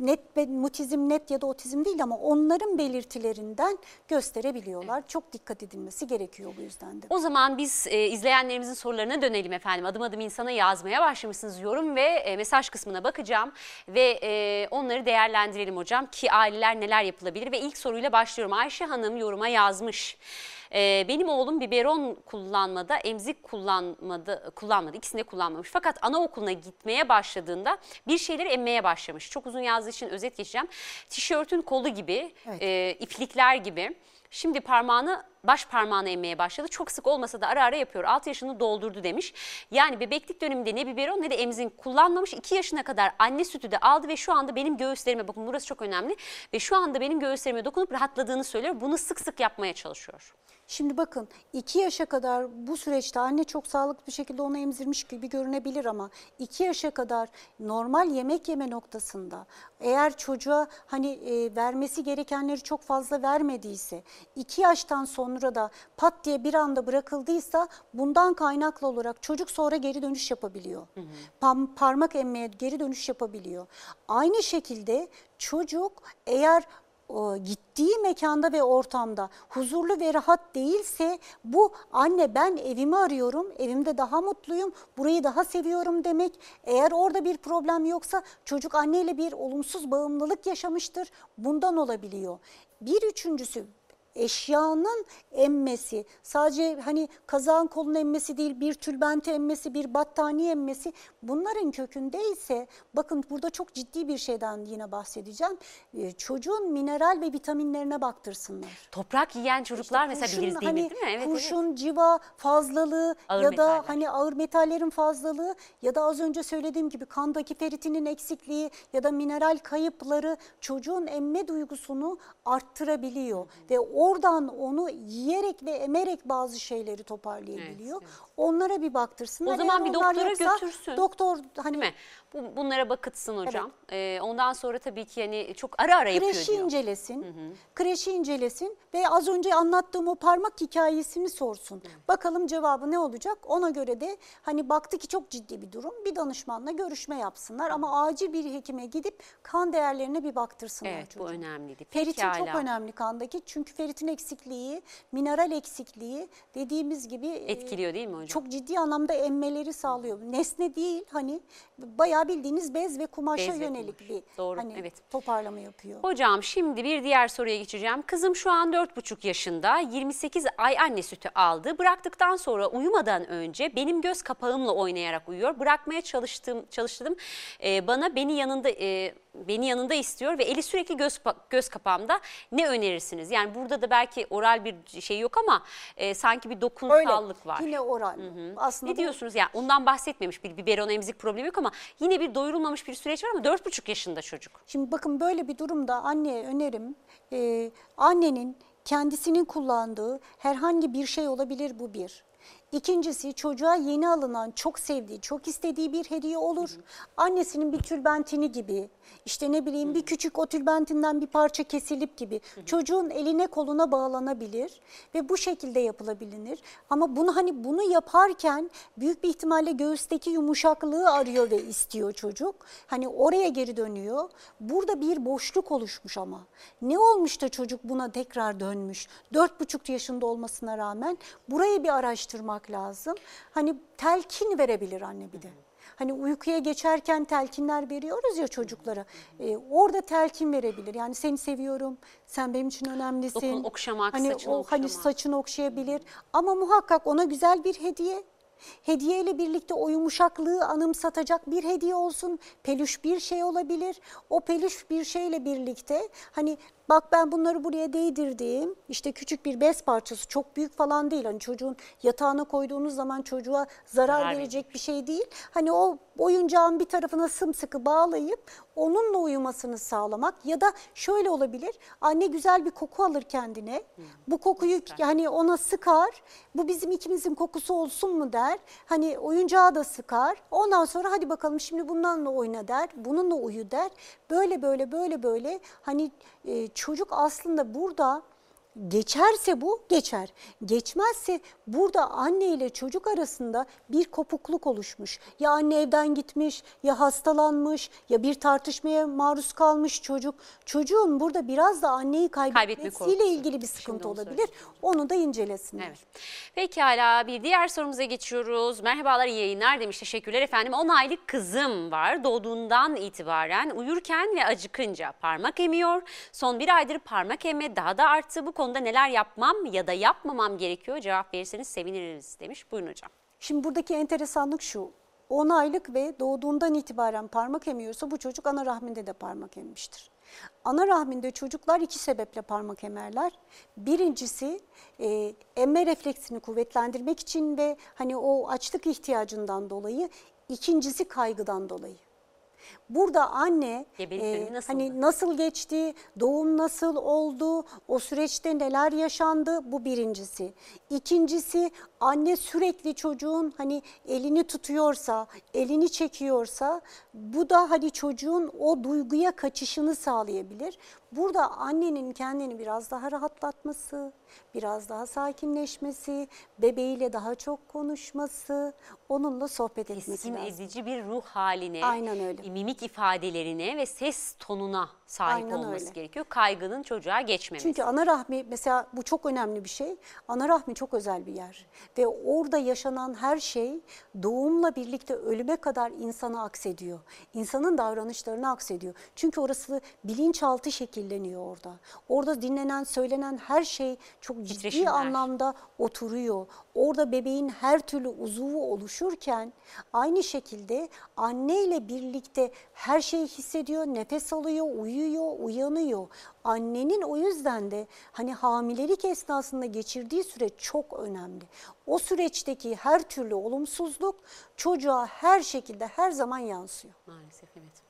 net ve mutizm net ya da otizm değil ama onların belirtilerinden gösterebiliyorlar. Çok dikkat edilmesi gerekiyor bu yüzden de. O zaman biz e, izleyenlerimizin sorularına dönelim efendim. Adım adım insana yazmaya başlamışsınız yorum ve e, mesaj kısmına bakacağım ve e, onları değerlendirelim hocam ki aileler neler yapılabilir ve ilk soruyla başlıyorum. Ayşe Hanım yoruma yazmış. E, benim oğlum biberon kullanmada, emzik kullanmadı, kullanmadı. İkisini de kullanmamış. Fakat anaokuluna gitmeye başladığında bir şeyleri emmeye başlamış. Çok uzun yazdığı için özet geçeceğim. Tişörtün kolu gibi, Evet. e, iplikler gibi. Şimdi parmağını baş parmağını emmeye başladı. Çok sık olmasa da ara ara yapıyor. 6 yaşını doldurdu demiş. Yani bebeklik döneminde ne biberon ne de emzin kullanmamış. 2 yaşına kadar anne sütü de aldı ve şu anda benim göğüslerime bakın burası çok önemli. Ve şu anda benim göğüslerime dokunup rahatladığını söylüyor. Bunu sık sık yapmaya çalışıyor. Şimdi bakın 2 yaşa kadar bu süreçte anne çok sağlıklı bir şekilde onu emzirmiş gibi görünebilir ama 2 yaşa kadar normal yemek yeme noktasında eğer çocuğa hani e, vermesi gerekenleri çok fazla vermediyse 2 yaştan sonra da pat diye bir anda bırakıldıysa bundan kaynaklı olarak çocuk sonra geri dönüş yapabiliyor. Pam- parmak emmeye geri dönüş yapabiliyor. Aynı şekilde çocuk eğer gittiği mekanda ve ortamda huzurlu ve rahat değilse bu anne ben evimi arıyorum, evimde daha mutluyum, burayı daha seviyorum demek. Eğer orada bir problem yoksa çocuk anneyle bir olumsuz bağımlılık yaşamıştır. Bundan olabiliyor. Bir üçüncüsü eşyanın emmesi sadece hani kazağın kolun emmesi değil bir tülbenti emmesi bir battaniye emmesi bunların kökünde ise bakın burada çok ciddi bir şeyden yine bahsedeceğim Ee, çocuğun mineral ve vitaminlerine baktırsınlar. Toprak yiyen çocuklar mesela Kurşun, biliriz değil hani? Değil mi? Evet, kurşun, civa fazlalığı Ağır ya da metaller. hani ağır metallerin fazlalığı ya da az önce söylediğim gibi kandaki feritinin eksikliği ya da mineral kayıpları çocuğun emme duygusunu arttırabiliyor ve oradan onu yiyerek ve emerek bazı şeyleri toparlayabiliyor. Evet, Onlara bir baktırsınlar. O zaman Eğer bir doktora yoksa götürsün. Doktor hani Değil mi? Bu, bunlara bakıtsın hocam. Ee, ondan sonra tabii ki yani çok ara ara yapıyor Kreşi incelesin, kreşi incelesin ve az önce anlattığım o parmak hikayesini sorsun. Bakalım cevabı ne olacak? Ona göre de hani baktı ki çok ciddi bir durum bir danışmanla görüşme yapsınlar ama acil bir hekime gidip kan değerlerine bir baktırsınlar Evet bu çocuğun. önemliydi. Feritin çok önemli kandaki çünkü feritin eksikliği, mineral eksikliği dediğimiz gibi e, Etkiliyor değil mi hocam? Çok ciddi anlamda emmeleri sağlıyor. Nesne değil hani bayağı bildiğiniz bez ve kumaşa Bez ve yönelik kumaş. bir Doğru, hani evet. toparlama yapıyor. Hocam şimdi bir diğer soruya geçeceğim. Kızım şu an 4,5 yaşında 28 ay anne sütü aldı. Bıraktıktan sonra uyumadan önce benim göz kapağımla oynayarak uyuyor. Bırakmaya çalıştım, çalıştım. Ee, bana beni yanında e, beni yanında istiyor ve eli sürekli göz göz kapağımda. Ne önerirsiniz? Yani burada da belki oral bir şey yok ama e, sanki bir Öyle. dokunsallık var. Yine oral. Aslında Ne bu- diyorsunuz yani ondan bahsetmemiş bir biberon emzik problemi yok ama yine bir doyurulmamış bir süreç var ama 4,5 yaşında çocuk. Şimdi bakın böyle bir durumda anneye önerim e, annenin kendisinin kullandığı herhangi bir şey olabilir bu bir. İkincisi çocuğa yeni alınan çok sevdiği, çok istediği bir hediye olur. Annesinin bir tülbentini gibi, işte ne bileyim bir küçük o tülbentinden bir parça kesilip gibi çocuğun eline koluna bağlanabilir ve bu şekilde yapılabilir. Ama bunu hani bunu yaparken büyük bir ihtimalle göğüsteki yumuşaklığı arıyor ve istiyor çocuk. Hani oraya geri dönüyor. Burada bir boşluk oluşmuş ama. Ne olmuş da çocuk buna tekrar dönmüş? Dört buçuk yaşında olmasına rağmen burayı bir araştırmak lazım. Hani telkin verebilir anne bir de. Hani uykuya geçerken telkinler veriyoruz ya çocuklara. Ee, orada telkin verebilir. Yani seni seviyorum, sen benim için önemlisin. Dokun, okşamak, hani saçını o, Hani okşamak. saçını okşayabilir. Ama muhakkak ona güzel bir hediye. Hediye ile birlikte o yumuşaklığı anımsatacak bir hediye olsun. Peluş bir şey olabilir. O peluş bir şeyle birlikte hani bak ben bunları buraya değdirdim. İşte küçük bir bez parçası çok büyük falan değil. Hani çocuğun yatağına koyduğunuz zaman çocuğa zarar, Zarar verecek bir şey değil. Hani o oyuncağın bir tarafına sımsıkı bağlayıp onunla uyumasını sağlamak ya da şöyle olabilir. Anne güzel bir koku alır kendine. Bu kokuyu hani ona sıkar. Bu bizim ikimizin kokusu olsun mu der. Hani oyuncağı da sıkar. Ondan sonra hadi bakalım şimdi bunlarla oyna der. Bununla uyu der. Böyle böyle böyle böyle hani e, çocuk aslında burada Geçerse bu geçer. Geçmezse burada anne ile çocuk arasında bir kopukluk oluşmuş. Ya anne evden gitmiş, ya hastalanmış, ya bir tartışmaya maruz kalmış çocuk. Çocuğun burada biraz da anneyi Kaybetme kaybetmesiyle ilgili bir sıkıntı onu olabilir. Onu da incelesinler. Evet. Pekala bir diğer sorumuza geçiyoruz. Merhabalar iyi yayınlar demiş. Teşekkürler efendim. 10 aylık kızım var. Doğduğundan itibaren uyurken ve acıkınca parmak emiyor. Son bir aydır parmak emme daha da arttı. Bu konuda neler yapmam ya da yapmamam gerekiyor? Cevap verirseniz seviniriz demiş. Buyurun hocam. Şimdi buradaki enteresanlık şu. 10 aylık ve doğduğundan itibaren parmak emiyorsa bu çocuk ana rahminde de parmak emmiştir. Ana rahminde çocuklar iki sebeple parmak emerler. Birincisi e, emme refleksini kuvvetlendirmek için ve hani o açlık ihtiyacından dolayı. İkincisi kaygıdan dolayı. Burada anne e, hani nasıl geçti, doğum nasıl oldu, o süreçte neler yaşandı bu birincisi. İkincisi anne sürekli çocuğun hani elini tutuyorsa, elini çekiyorsa bu da hani çocuğun o duyguya kaçışını sağlayabilir. Burada annenin kendini biraz daha rahatlatması, biraz daha sakinleşmesi, bebeğiyle daha çok konuşması, onunla sohbet etmesi Teskin lazım. edici bir ruh haline, Aynen öyle. mimik ifadelerine ve ses tonuna sahip Aynen olması öyle. gerekiyor. Kaygının çocuğa geçmemesi. Çünkü ana rahmi mesela bu çok önemli bir şey. Ana rahmi çok özel bir yer ve orada yaşanan her şey doğumla birlikte ölüme kadar insana aksediyor. İnsanın davranışlarına aksediyor. Çünkü orası bilinçaltı şekilleniyor orada. Orada dinlenen, söylenen her şey çok ciddi anlamda oturuyor. Orada bebeğin her türlü uzuvu oluşurken aynı şekilde anneyle birlikte her şeyi hissediyor, nefes alıyor, uyuyor, uyanıyor. Annenin o yüzden de hani hamilelik esnasında geçirdiği süreç çok önemli. O süreçteki her türlü olumsuzluk çocuğa her şekilde her zaman yansıyor. Maalesef evet.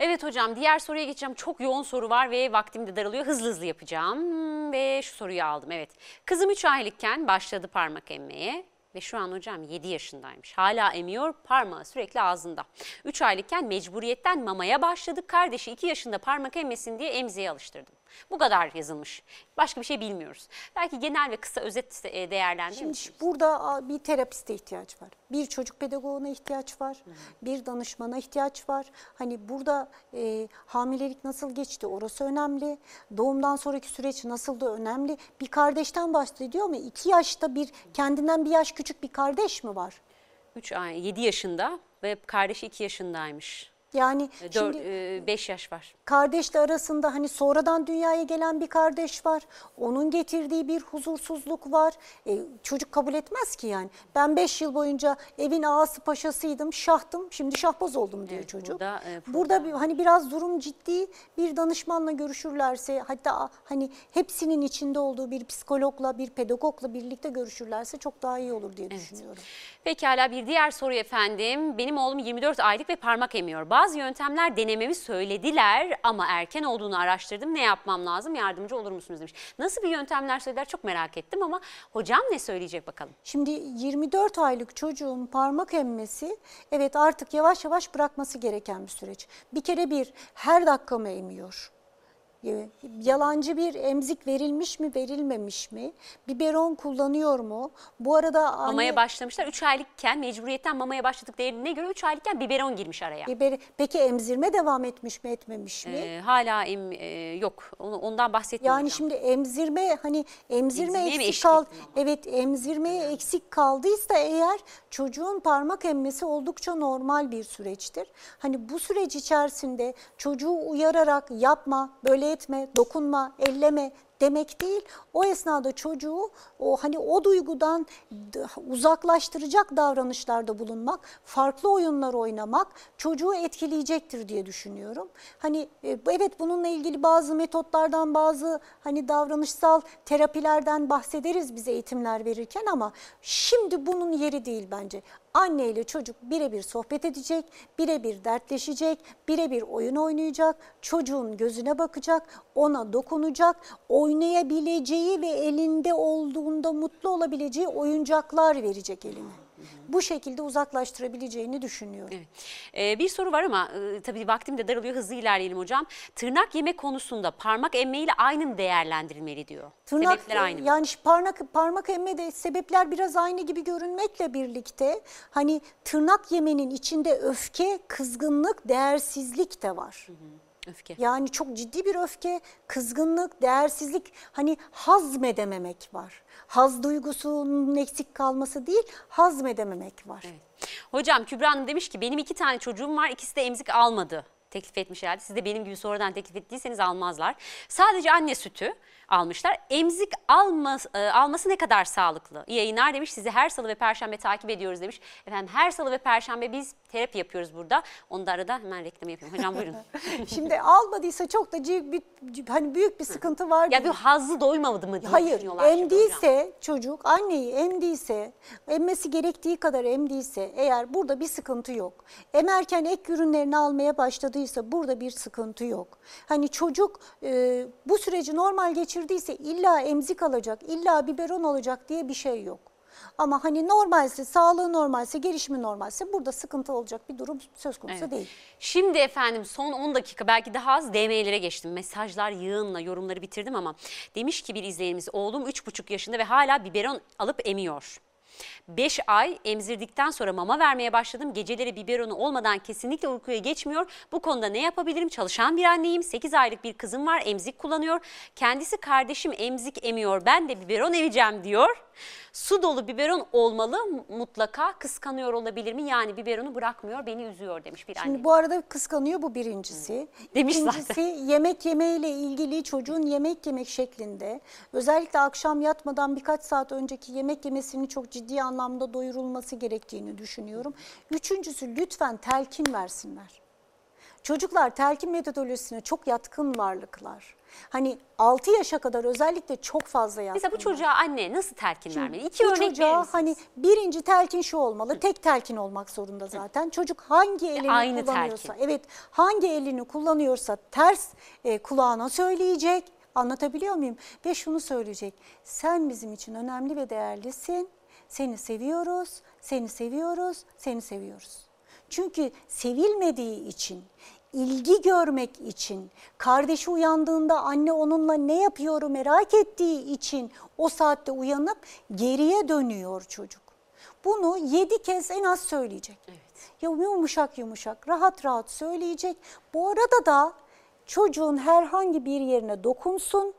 Evet hocam diğer soruya geçeceğim. Çok yoğun soru var ve vaktim de daralıyor. Hızlı hızlı yapacağım ve şu soruyu aldım. Evet. Kızım 3 aylıkken başladı parmak emmeye ve şu an hocam 7 yaşındaymış. Hala emiyor parmağı sürekli ağzında. 3 aylıkken mecburiyetten mamaya başladık. Kardeşi 2 yaşında parmak emmesin diye emziğe alıştırdım. Bu kadar yazılmış. Başka bir şey bilmiyoruz. Belki genel ve kısa özet e, değerlendirir Şimdi burada bir terapiste ihtiyaç var. Bir çocuk pedagoğuna ihtiyaç var. Bir danışmana ihtiyaç var. Hani burada e, hamilelik nasıl geçti orası önemli. Doğumdan sonraki süreç nasıl da önemli. Bir kardeşten bahsediyor ama iki yaşta bir kendinden bir yaş küçük bir kardeş mi var? 3 ay 7 yaşında ve kardeşi 2 yaşındaymış. Yani 4 şimdi 5 yaş var. kardeşle arasında hani sonradan dünyaya gelen bir kardeş var. Onun getirdiği bir huzursuzluk var. E, çocuk kabul etmez ki yani. Ben 5 yıl boyunca evin ağası paşasıydım, şahtım. Şimdi şahbaz oldum diyor Evet, çocuk. burada, e, burada bir, hani biraz durum ciddi bir danışmanla görüşürlerse hatta hani hepsinin içinde olduğu bir psikologla, bir pedagogla birlikte görüşürlerse çok daha iyi olur diye düşünüyorum. Pekala bir diğer soru efendim. Benim oğlum 24 aylık ve parmak emiyor. Bazı yöntemler denememi söylediler ama erken olduğunu araştırdım. Ne yapmam lazım? Yardımcı olur musunuz demiş. Nasıl bir yöntemler söylediler çok merak ettim ama hocam ne söyleyecek bakalım. Şimdi 24 aylık çocuğun parmak emmesi evet artık yavaş yavaş bırakması gereken bir süreç. Bir kere bir her dakika mı emiyor? Ee, Yalancı bir emzik verilmiş mi verilmemiş mi? Biberon kullanıyor mu? Bu arada anne... Mamaya başlamışlar. 3 aylıkken mecburiyetten mamaya başladık değerine göre 3 aylıkken biberon girmiş araya. Peki emzirme devam etmiş mi etmemiş mi? Ee, hala em, e, yok. Ondan bahsetmiyorum. Yani hocam. şimdi emzirme hani emzirme Emzirmeye eksik eşlik kal ettin ama? evet emzirmeye eksik kaldıysa eğer çocuğun parmak emmesi oldukça normal bir süreçtir. Hani bu süreç içerisinde çocuğu uyararak yapma, böyle etme, dokunma, elleme demek değil. O esnada çocuğu o hani o duygudan uzaklaştıracak davranışlarda bulunmak, farklı oyunlar oynamak çocuğu etkileyecektir diye düşünüyorum. Hani e, evet bununla ilgili bazı metotlardan, bazı hani davranışsal terapilerden bahsederiz biz eğitimler verirken ama şimdi bunun yeri değil bence. Anne ile çocuk birebir sohbet edecek, birebir dertleşecek, birebir oyun oynayacak, çocuğun gözüne bakacak, ona dokunacak, oynayabileceği ve elinde olduğunda mutlu olabileceği oyuncaklar verecek eline. Bu şekilde uzaklaştırabileceğini düşünüyorum. Evet. Ee, bir soru var ama e, tabii vaktim de daralıyor hızlı ilerleyelim hocam. Tırnak yeme konusunda parmak emmeyle aynı mı değerlendirilmeli diyor. Tırnak Sebepler aynı mı? yani parmak parmak emme de sebepler biraz aynı gibi görünmekle birlikte hani tırnak yemenin içinde öfke, kızgınlık, değersizlik de var. Öfke. Yani çok ciddi bir öfke, kızgınlık, değersizlik, hani hazmedememek var. Haz duygusunun eksik kalması değil, hazmedememek var. Evet. Hocam Kübra Hanım demiş ki benim iki tane çocuğum var ikisi de emzik almadı. Teklif etmiş herhalde. Siz de benim gibi sonradan teklif ettiyseniz almazlar. Sadece anne sütü almışlar. Emzik almas, e, alması ne kadar sağlıklı? İyi yayınlar demiş. Sizi her salı ve perşembe takip ediyoruz demiş. Efendim her salı ve perşembe biz terapi yapıyoruz burada. Onu da arada hemen reklam yapıyorum. Hocam buyurun. Şimdi almadıysa çok da büyük bir hani büyük bir sıkıntı var. ya bir hazzı doymadı mı diye Hayır, emdiyse çocuk anneyi emdiyse, emmesi gerektiği kadar emdiyse eğer burada bir sıkıntı yok. Emerken ek ürünlerini almaya başladıysa burada bir sıkıntı yok. Hani çocuk e, bu süreci normal geçirdiyse illa emzik alacak, illa biberon alacak diye bir şey yok. Ama hani normalse, sağlığı normalse, gelişimi normalse burada sıkıntı olacak bir durum söz konusu Evet. değil. Şimdi efendim son 10 dakika belki daha az DM'lere geçtim. Mesajlar yığınla yorumları bitirdim ama demiş ki bir izleyenimiz oğlum 3,5 yaşında ve hala biberon alıp emiyor. 5 ay emzirdikten sonra mama vermeye başladım. Geceleri biberonu olmadan kesinlikle uykuya geçmiyor. Bu konuda ne yapabilirim? Çalışan bir anneyim. 8 aylık bir kızım var. Emzik kullanıyor. Kendisi kardeşim emzik emiyor. Ben de biberon emeceğim diyor. Su dolu biberon olmalı mutlaka. Kıskanıyor olabilir mi? Yani biberonu bırakmıyor. Beni üzüyor demiş bir anne. Şimdi bu arada kıskanıyor bu birincisi. Demiş zaten. İkincisi yemek yemeyle ilgili çocuğun yemek yemek şeklinde özellikle akşam yatmadan birkaç saat önceki yemek yemesini çok ciddi anlamda doyurulması gerektiğini düşünüyorum. Üçüncüsü lütfen telkin versinler. Çocuklar telkin metodolojisine çok yatkın varlıklar. Hani 6 yaşa kadar özellikle çok fazla yatkınlar. Mesela bu çocuğa anne nasıl telkin vermeli? İki Bu örnek çocuğa hani birinci telkin şu olmalı. Tek telkin olmak zorunda zaten. Çocuk hangi elini aynı kullanıyorsa, telkin. evet hangi elini kullanıyorsa ters e, kulağına söyleyecek. Anlatabiliyor muyum? Ve şunu söyleyecek. Sen bizim için önemli ve değerlisin. Seni seviyoruz, seni seviyoruz, seni seviyoruz. Çünkü sevilmediği için, ilgi görmek için, kardeşi uyandığında anne onunla ne yapıyor merak ettiği için o saatte uyanıp geriye dönüyor çocuk. Bunu yedi kez en az söyleyecek. Ya yumuşak yumuşak, rahat rahat söyleyecek. Bu arada da çocuğun herhangi bir yerine dokunsun.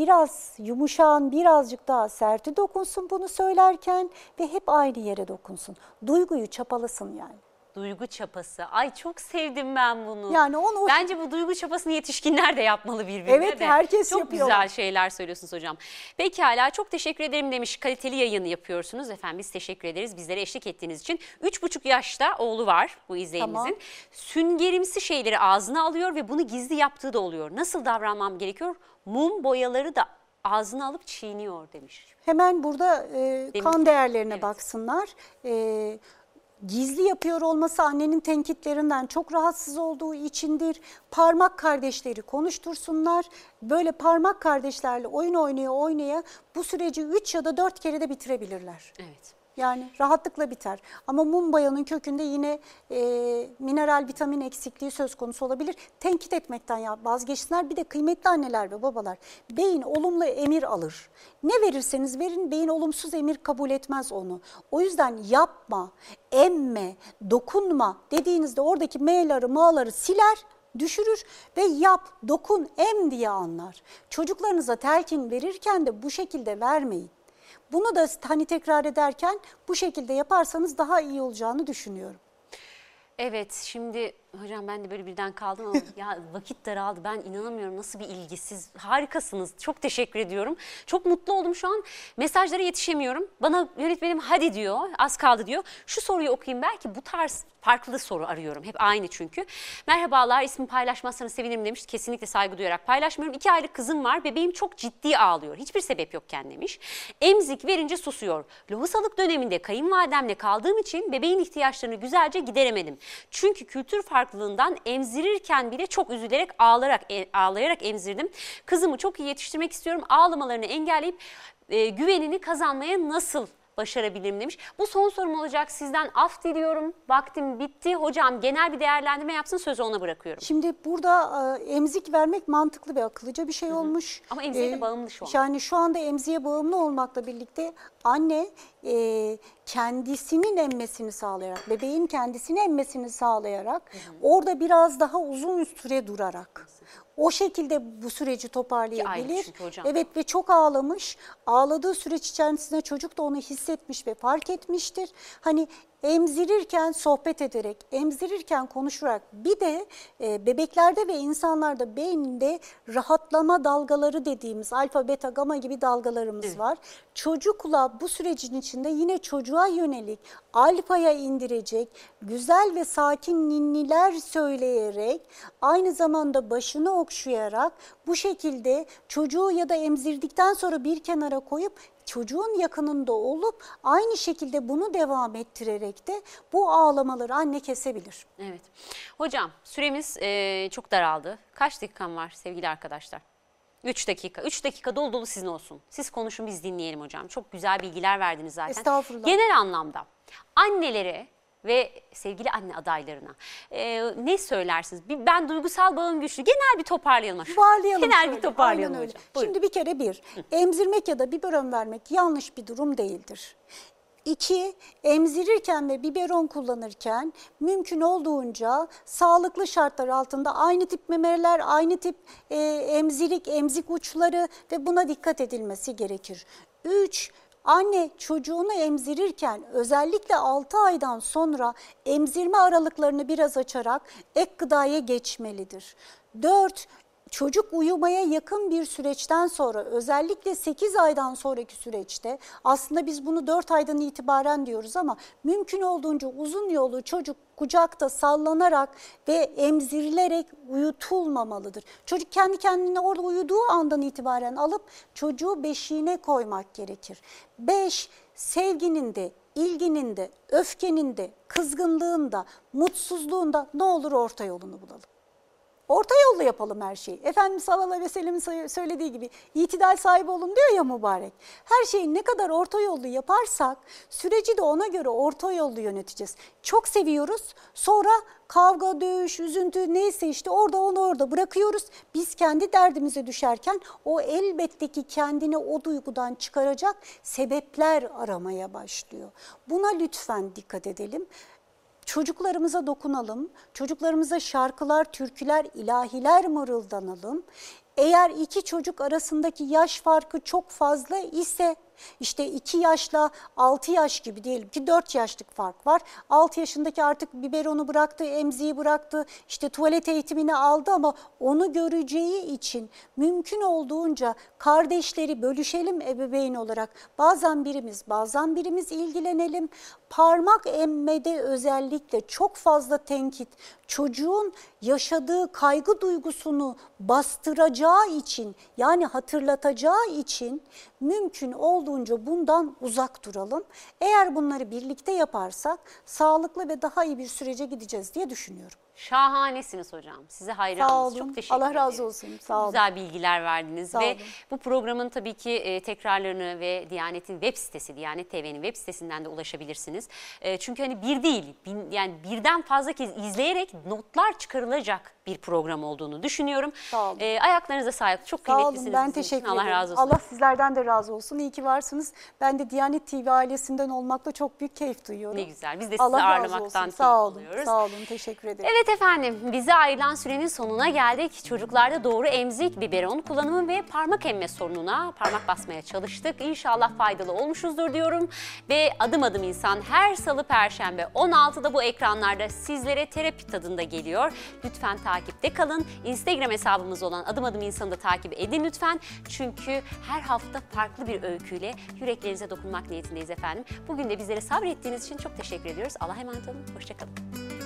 Biraz yumuşağın birazcık daha serti dokunsun bunu söylerken ve hep aynı yere dokunsun. Duyguyu çapalasın yani. Duygu çapası. Ay çok sevdim ben bunu. Yani onu- Bence bu duygu çapasını yetişkinler de yapmalı birbirine Evet, de. herkes çok yapıyor. güzel şeyler söylüyorsunuz hocam. Pekala çok teşekkür ederim demiş. Kaliteli yayını yapıyorsunuz. Efendim biz teşekkür ederiz bizlere eşlik ettiğiniz için. Üç buçuk yaşta oğlu var bu izleyenimizin. Tamam. Süngerimsi şeyleri ağzına alıyor ve bunu gizli yaptığı da oluyor. Nasıl davranmam gerekiyor? Mum boyaları da ağzına alıp çiğniyor demiş. Hemen burada e, kan değerlerine baksınlar. E, gizli yapıyor olması annenin tenkitlerinden çok rahatsız olduğu içindir. Parmak kardeşleri konuştursunlar. Böyle parmak kardeşlerle oyun oynaya oynaya bu süreci 3 ya da 4 kere de bitirebilirler. Evet. Yani rahatlıkla biter. Ama mum bayanın kökünde yine e, mineral vitamin eksikliği söz konusu olabilir. Tenkit etmekten ya vazgeçsinler. Bir de kıymetli anneler ve babalar beyin olumlu emir alır. Ne verirseniz verin beyin olumsuz emir kabul etmez onu. O yüzden yapma, emme, dokunma dediğinizde oradaki M'ları, M'ları siler düşürür ve yap, dokun, em diye anlar. Çocuklarınıza telkin verirken de bu şekilde vermeyin. Bunu da hani tekrar ederken bu şekilde yaparsanız daha iyi olacağını düşünüyorum. Evet şimdi hocam ben de böyle birden kaldım ama ya vakit daraldı ben inanamıyorum nasıl bir ilgisiz harikasınız çok teşekkür ediyorum. Çok mutlu oldum şu an mesajlara yetişemiyorum bana yönetmenim hadi diyor az kaldı diyor şu soruyu okuyayım belki bu tarz farklı soru arıyorum hep aynı çünkü. Merhabalar ismi paylaşmazsanız sevinirim demiş kesinlikle saygı duyarak paylaşmıyorum. İki aylık kızım var bebeğim çok ciddi ağlıyor hiçbir sebep yokken demiş. Emzik verince susuyor. Lohusalık döneminde kayınvalidemle kaldığım için bebeğin ihtiyaçlarını güzelce gideremedim. Çünkü kültür farklılığından emzirirken bile çok üzülerek ağlayarak e, ağlayarak emzirdim. Kızımı çok iyi yetiştirmek istiyorum. Ağlamalarını engelleyip e, güvenini kazanmaya nasıl başarabilirim demiş. Bu son sorum olacak. Sizden af diliyorum. Vaktim bitti. Hocam genel bir değerlendirme yapsın sözü ona bırakıyorum. Şimdi burada e, emzik vermek mantıklı ve akıllıca bir şey olmuş. Ama emziğe de bağımlı şu an. Yani şu anda emziğe bağımlı olmakla birlikte anne e, kendisinin emmesini sağlayarak, bebeğin kendisini emmesini sağlayarak orada biraz daha uzun süre durarak o şekilde bu süreci toparlayabilir. çünkü hocam. Evet ve çok ağlamış. Ağladığı süreç içerisinde çocuk da onu hissetmiş ve fark etmiştir. Hani emzirirken sohbet ederek, emzirirken konuşarak bir de e, bebeklerde ve insanlarda beyninde rahatlama dalgaları dediğimiz alfa, beta, gama gibi dalgalarımız var. Çocukla bu sürecin içinde yine çocuğa yönelik alfaya indirecek güzel ve sakin ninniler söyleyerek aynı zamanda başını okşayarak bu şekilde çocuğu ya da emzirdikten sonra bir kenara koyup çocuğun yakınında olup aynı şekilde bunu devam ettirerek de bu ağlamaları anne kesebilir. Evet. Hocam süremiz e, çok daraldı. Kaç dakikam var sevgili arkadaşlar? 3 dakika. 3 dakika dolu dolu sizin olsun. Siz konuşun biz dinleyelim hocam. Çok güzel bilgiler verdiniz zaten. Estağfurullah. Genel anlamda annelere ve sevgili anne adaylarına e, ne söylersiniz? Bir, ben duygusal bağım güçlü. Genel bir toparlayalım. Toparlayalım. Genel şöyle. bir toparlayalım Aynen öyle. Buyurun. Şimdi bir kere bir, emzirmek ya da biberon vermek yanlış bir durum değildir. İki, emzirirken ve biberon kullanırken mümkün olduğunca sağlıklı şartlar altında aynı tip memeler, aynı tip e, emzirik, emzik uçları ve buna dikkat edilmesi gerekir. Üç, Anne çocuğunu emzirirken özellikle 6 aydan sonra emzirme aralıklarını biraz açarak ek gıdaya geçmelidir. 4. Çocuk uyumaya yakın bir süreçten sonra özellikle 8 aydan sonraki süreçte aslında biz bunu 4 aydan itibaren diyoruz ama mümkün olduğunca uzun yolu çocuk kucakta sallanarak ve emzirilerek uyutulmamalıdır. Çocuk kendi kendine orada uyuduğu andan itibaren alıp çocuğu beşiğine koymak gerekir. 5. Sevginin de, ilginin de, öfkenin de, kızgınlığın da, mutsuzluğun da ne olur orta yolunu bulalım. Orta yolla yapalım her şeyi. Efendimiz sallallahu aleyhi ve sellemin söylediği gibi itidal sahibi olun diyor ya mübarek. Her şeyi ne kadar orta yollu yaparsak süreci de ona göre orta yollu yöneteceğiz. Çok seviyoruz sonra kavga, dövüş, üzüntü neyse işte orada onu orada bırakıyoruz. Biz kendi derdimize düşerken o elbette ki kendini o duygudan çıkaracak sebepler aramaya başlıyor. Buna lütfen dikkat edelim çocuklarımıza dokunalım, çocuklarımıza şarkılar, türküler, ilahiler mırıldanalım. Eğer iki çocuk arasındaki yaş farkı çok fazla ise işte 2 yaşla 6 yaş gibi diyelim ki 4 yaşlık fark var. 6 yaşındaki artık biberonu bıraktı, emziği bıraktı, işte tuvalet eğitimini aldı ama onu göreceği için mümkün olduğunca kardeşleri bölüşelim ebeveyn olarak. Bazen birimiz, bazen birimiz ilgilenelim. Parmak emmede özellikle çok fazla tenkit çocuğun yaşadığı kaygı duygusunu bastıracağı için yani hatırlatacağı için mümkün olduğunca bundan uzak duralım. Eğer bunları birlikte yaparsak sağlıklı ve daha iyi bir sürece gideceğiz diye düşünüyorum. Şahanesiniz hocam. Size hayranız. Sağ olun. Çok teşekkür Allah razı ederim. olsun. Çok Sağ olun. güzel bilgiler verdiniz Sağ ve olun. bu programın tabii ki e, tekrarlarını ve Diyanet'in web sitesi, Diyanet TV'nin web sitesinden de ulaşabilirsiniz. E, çünkü hani bir değil, bin- yani birden fazla kez izleyerek notlar çıkarılacak bir program olduğunu düşünüyorum. Sağ olun. E, ayaklarınıza sağlık. Çok Sağ kıymetlisiniz olun. Ben teşekkür Allah ederim. razı olsun. Allah sizlerden de razı olsun. İyi ki varsınız. Ben de Diyanet TV ailesinden olmakla çok büyük keyif duyuyorum. Ne güzel. Biz de sizi Allah razı ağırlamaktan olsun. keyif Sağ olun. alıyoruz. Sağ olun. Teşekkür ederim. Evet efendim bize ayrılan sürenin sonuna geldik. Çocuklarda doğru emzik, biberon kullanımı ve parmak emme sorununa parmak basmaya çalıştık. İnşallah faydalı olmuşuzdur diyorum. Ve adım adım insan her salı perşembe 16'da bu ekranlarda sizlere terapi tadında geliyor. Lütfen takipte kalın. Instagram hesabımız olan adım adım insanı da takip edin lütfen. Çünkü her hafta farklı bir öyküyle yüreklerinize dokunmak niyetindeyiz efendim. Bugün de bizlere sabrettiğiniz için çok teşekkür ediyoruz. Allah'a emanet olun. Hoşçakalın.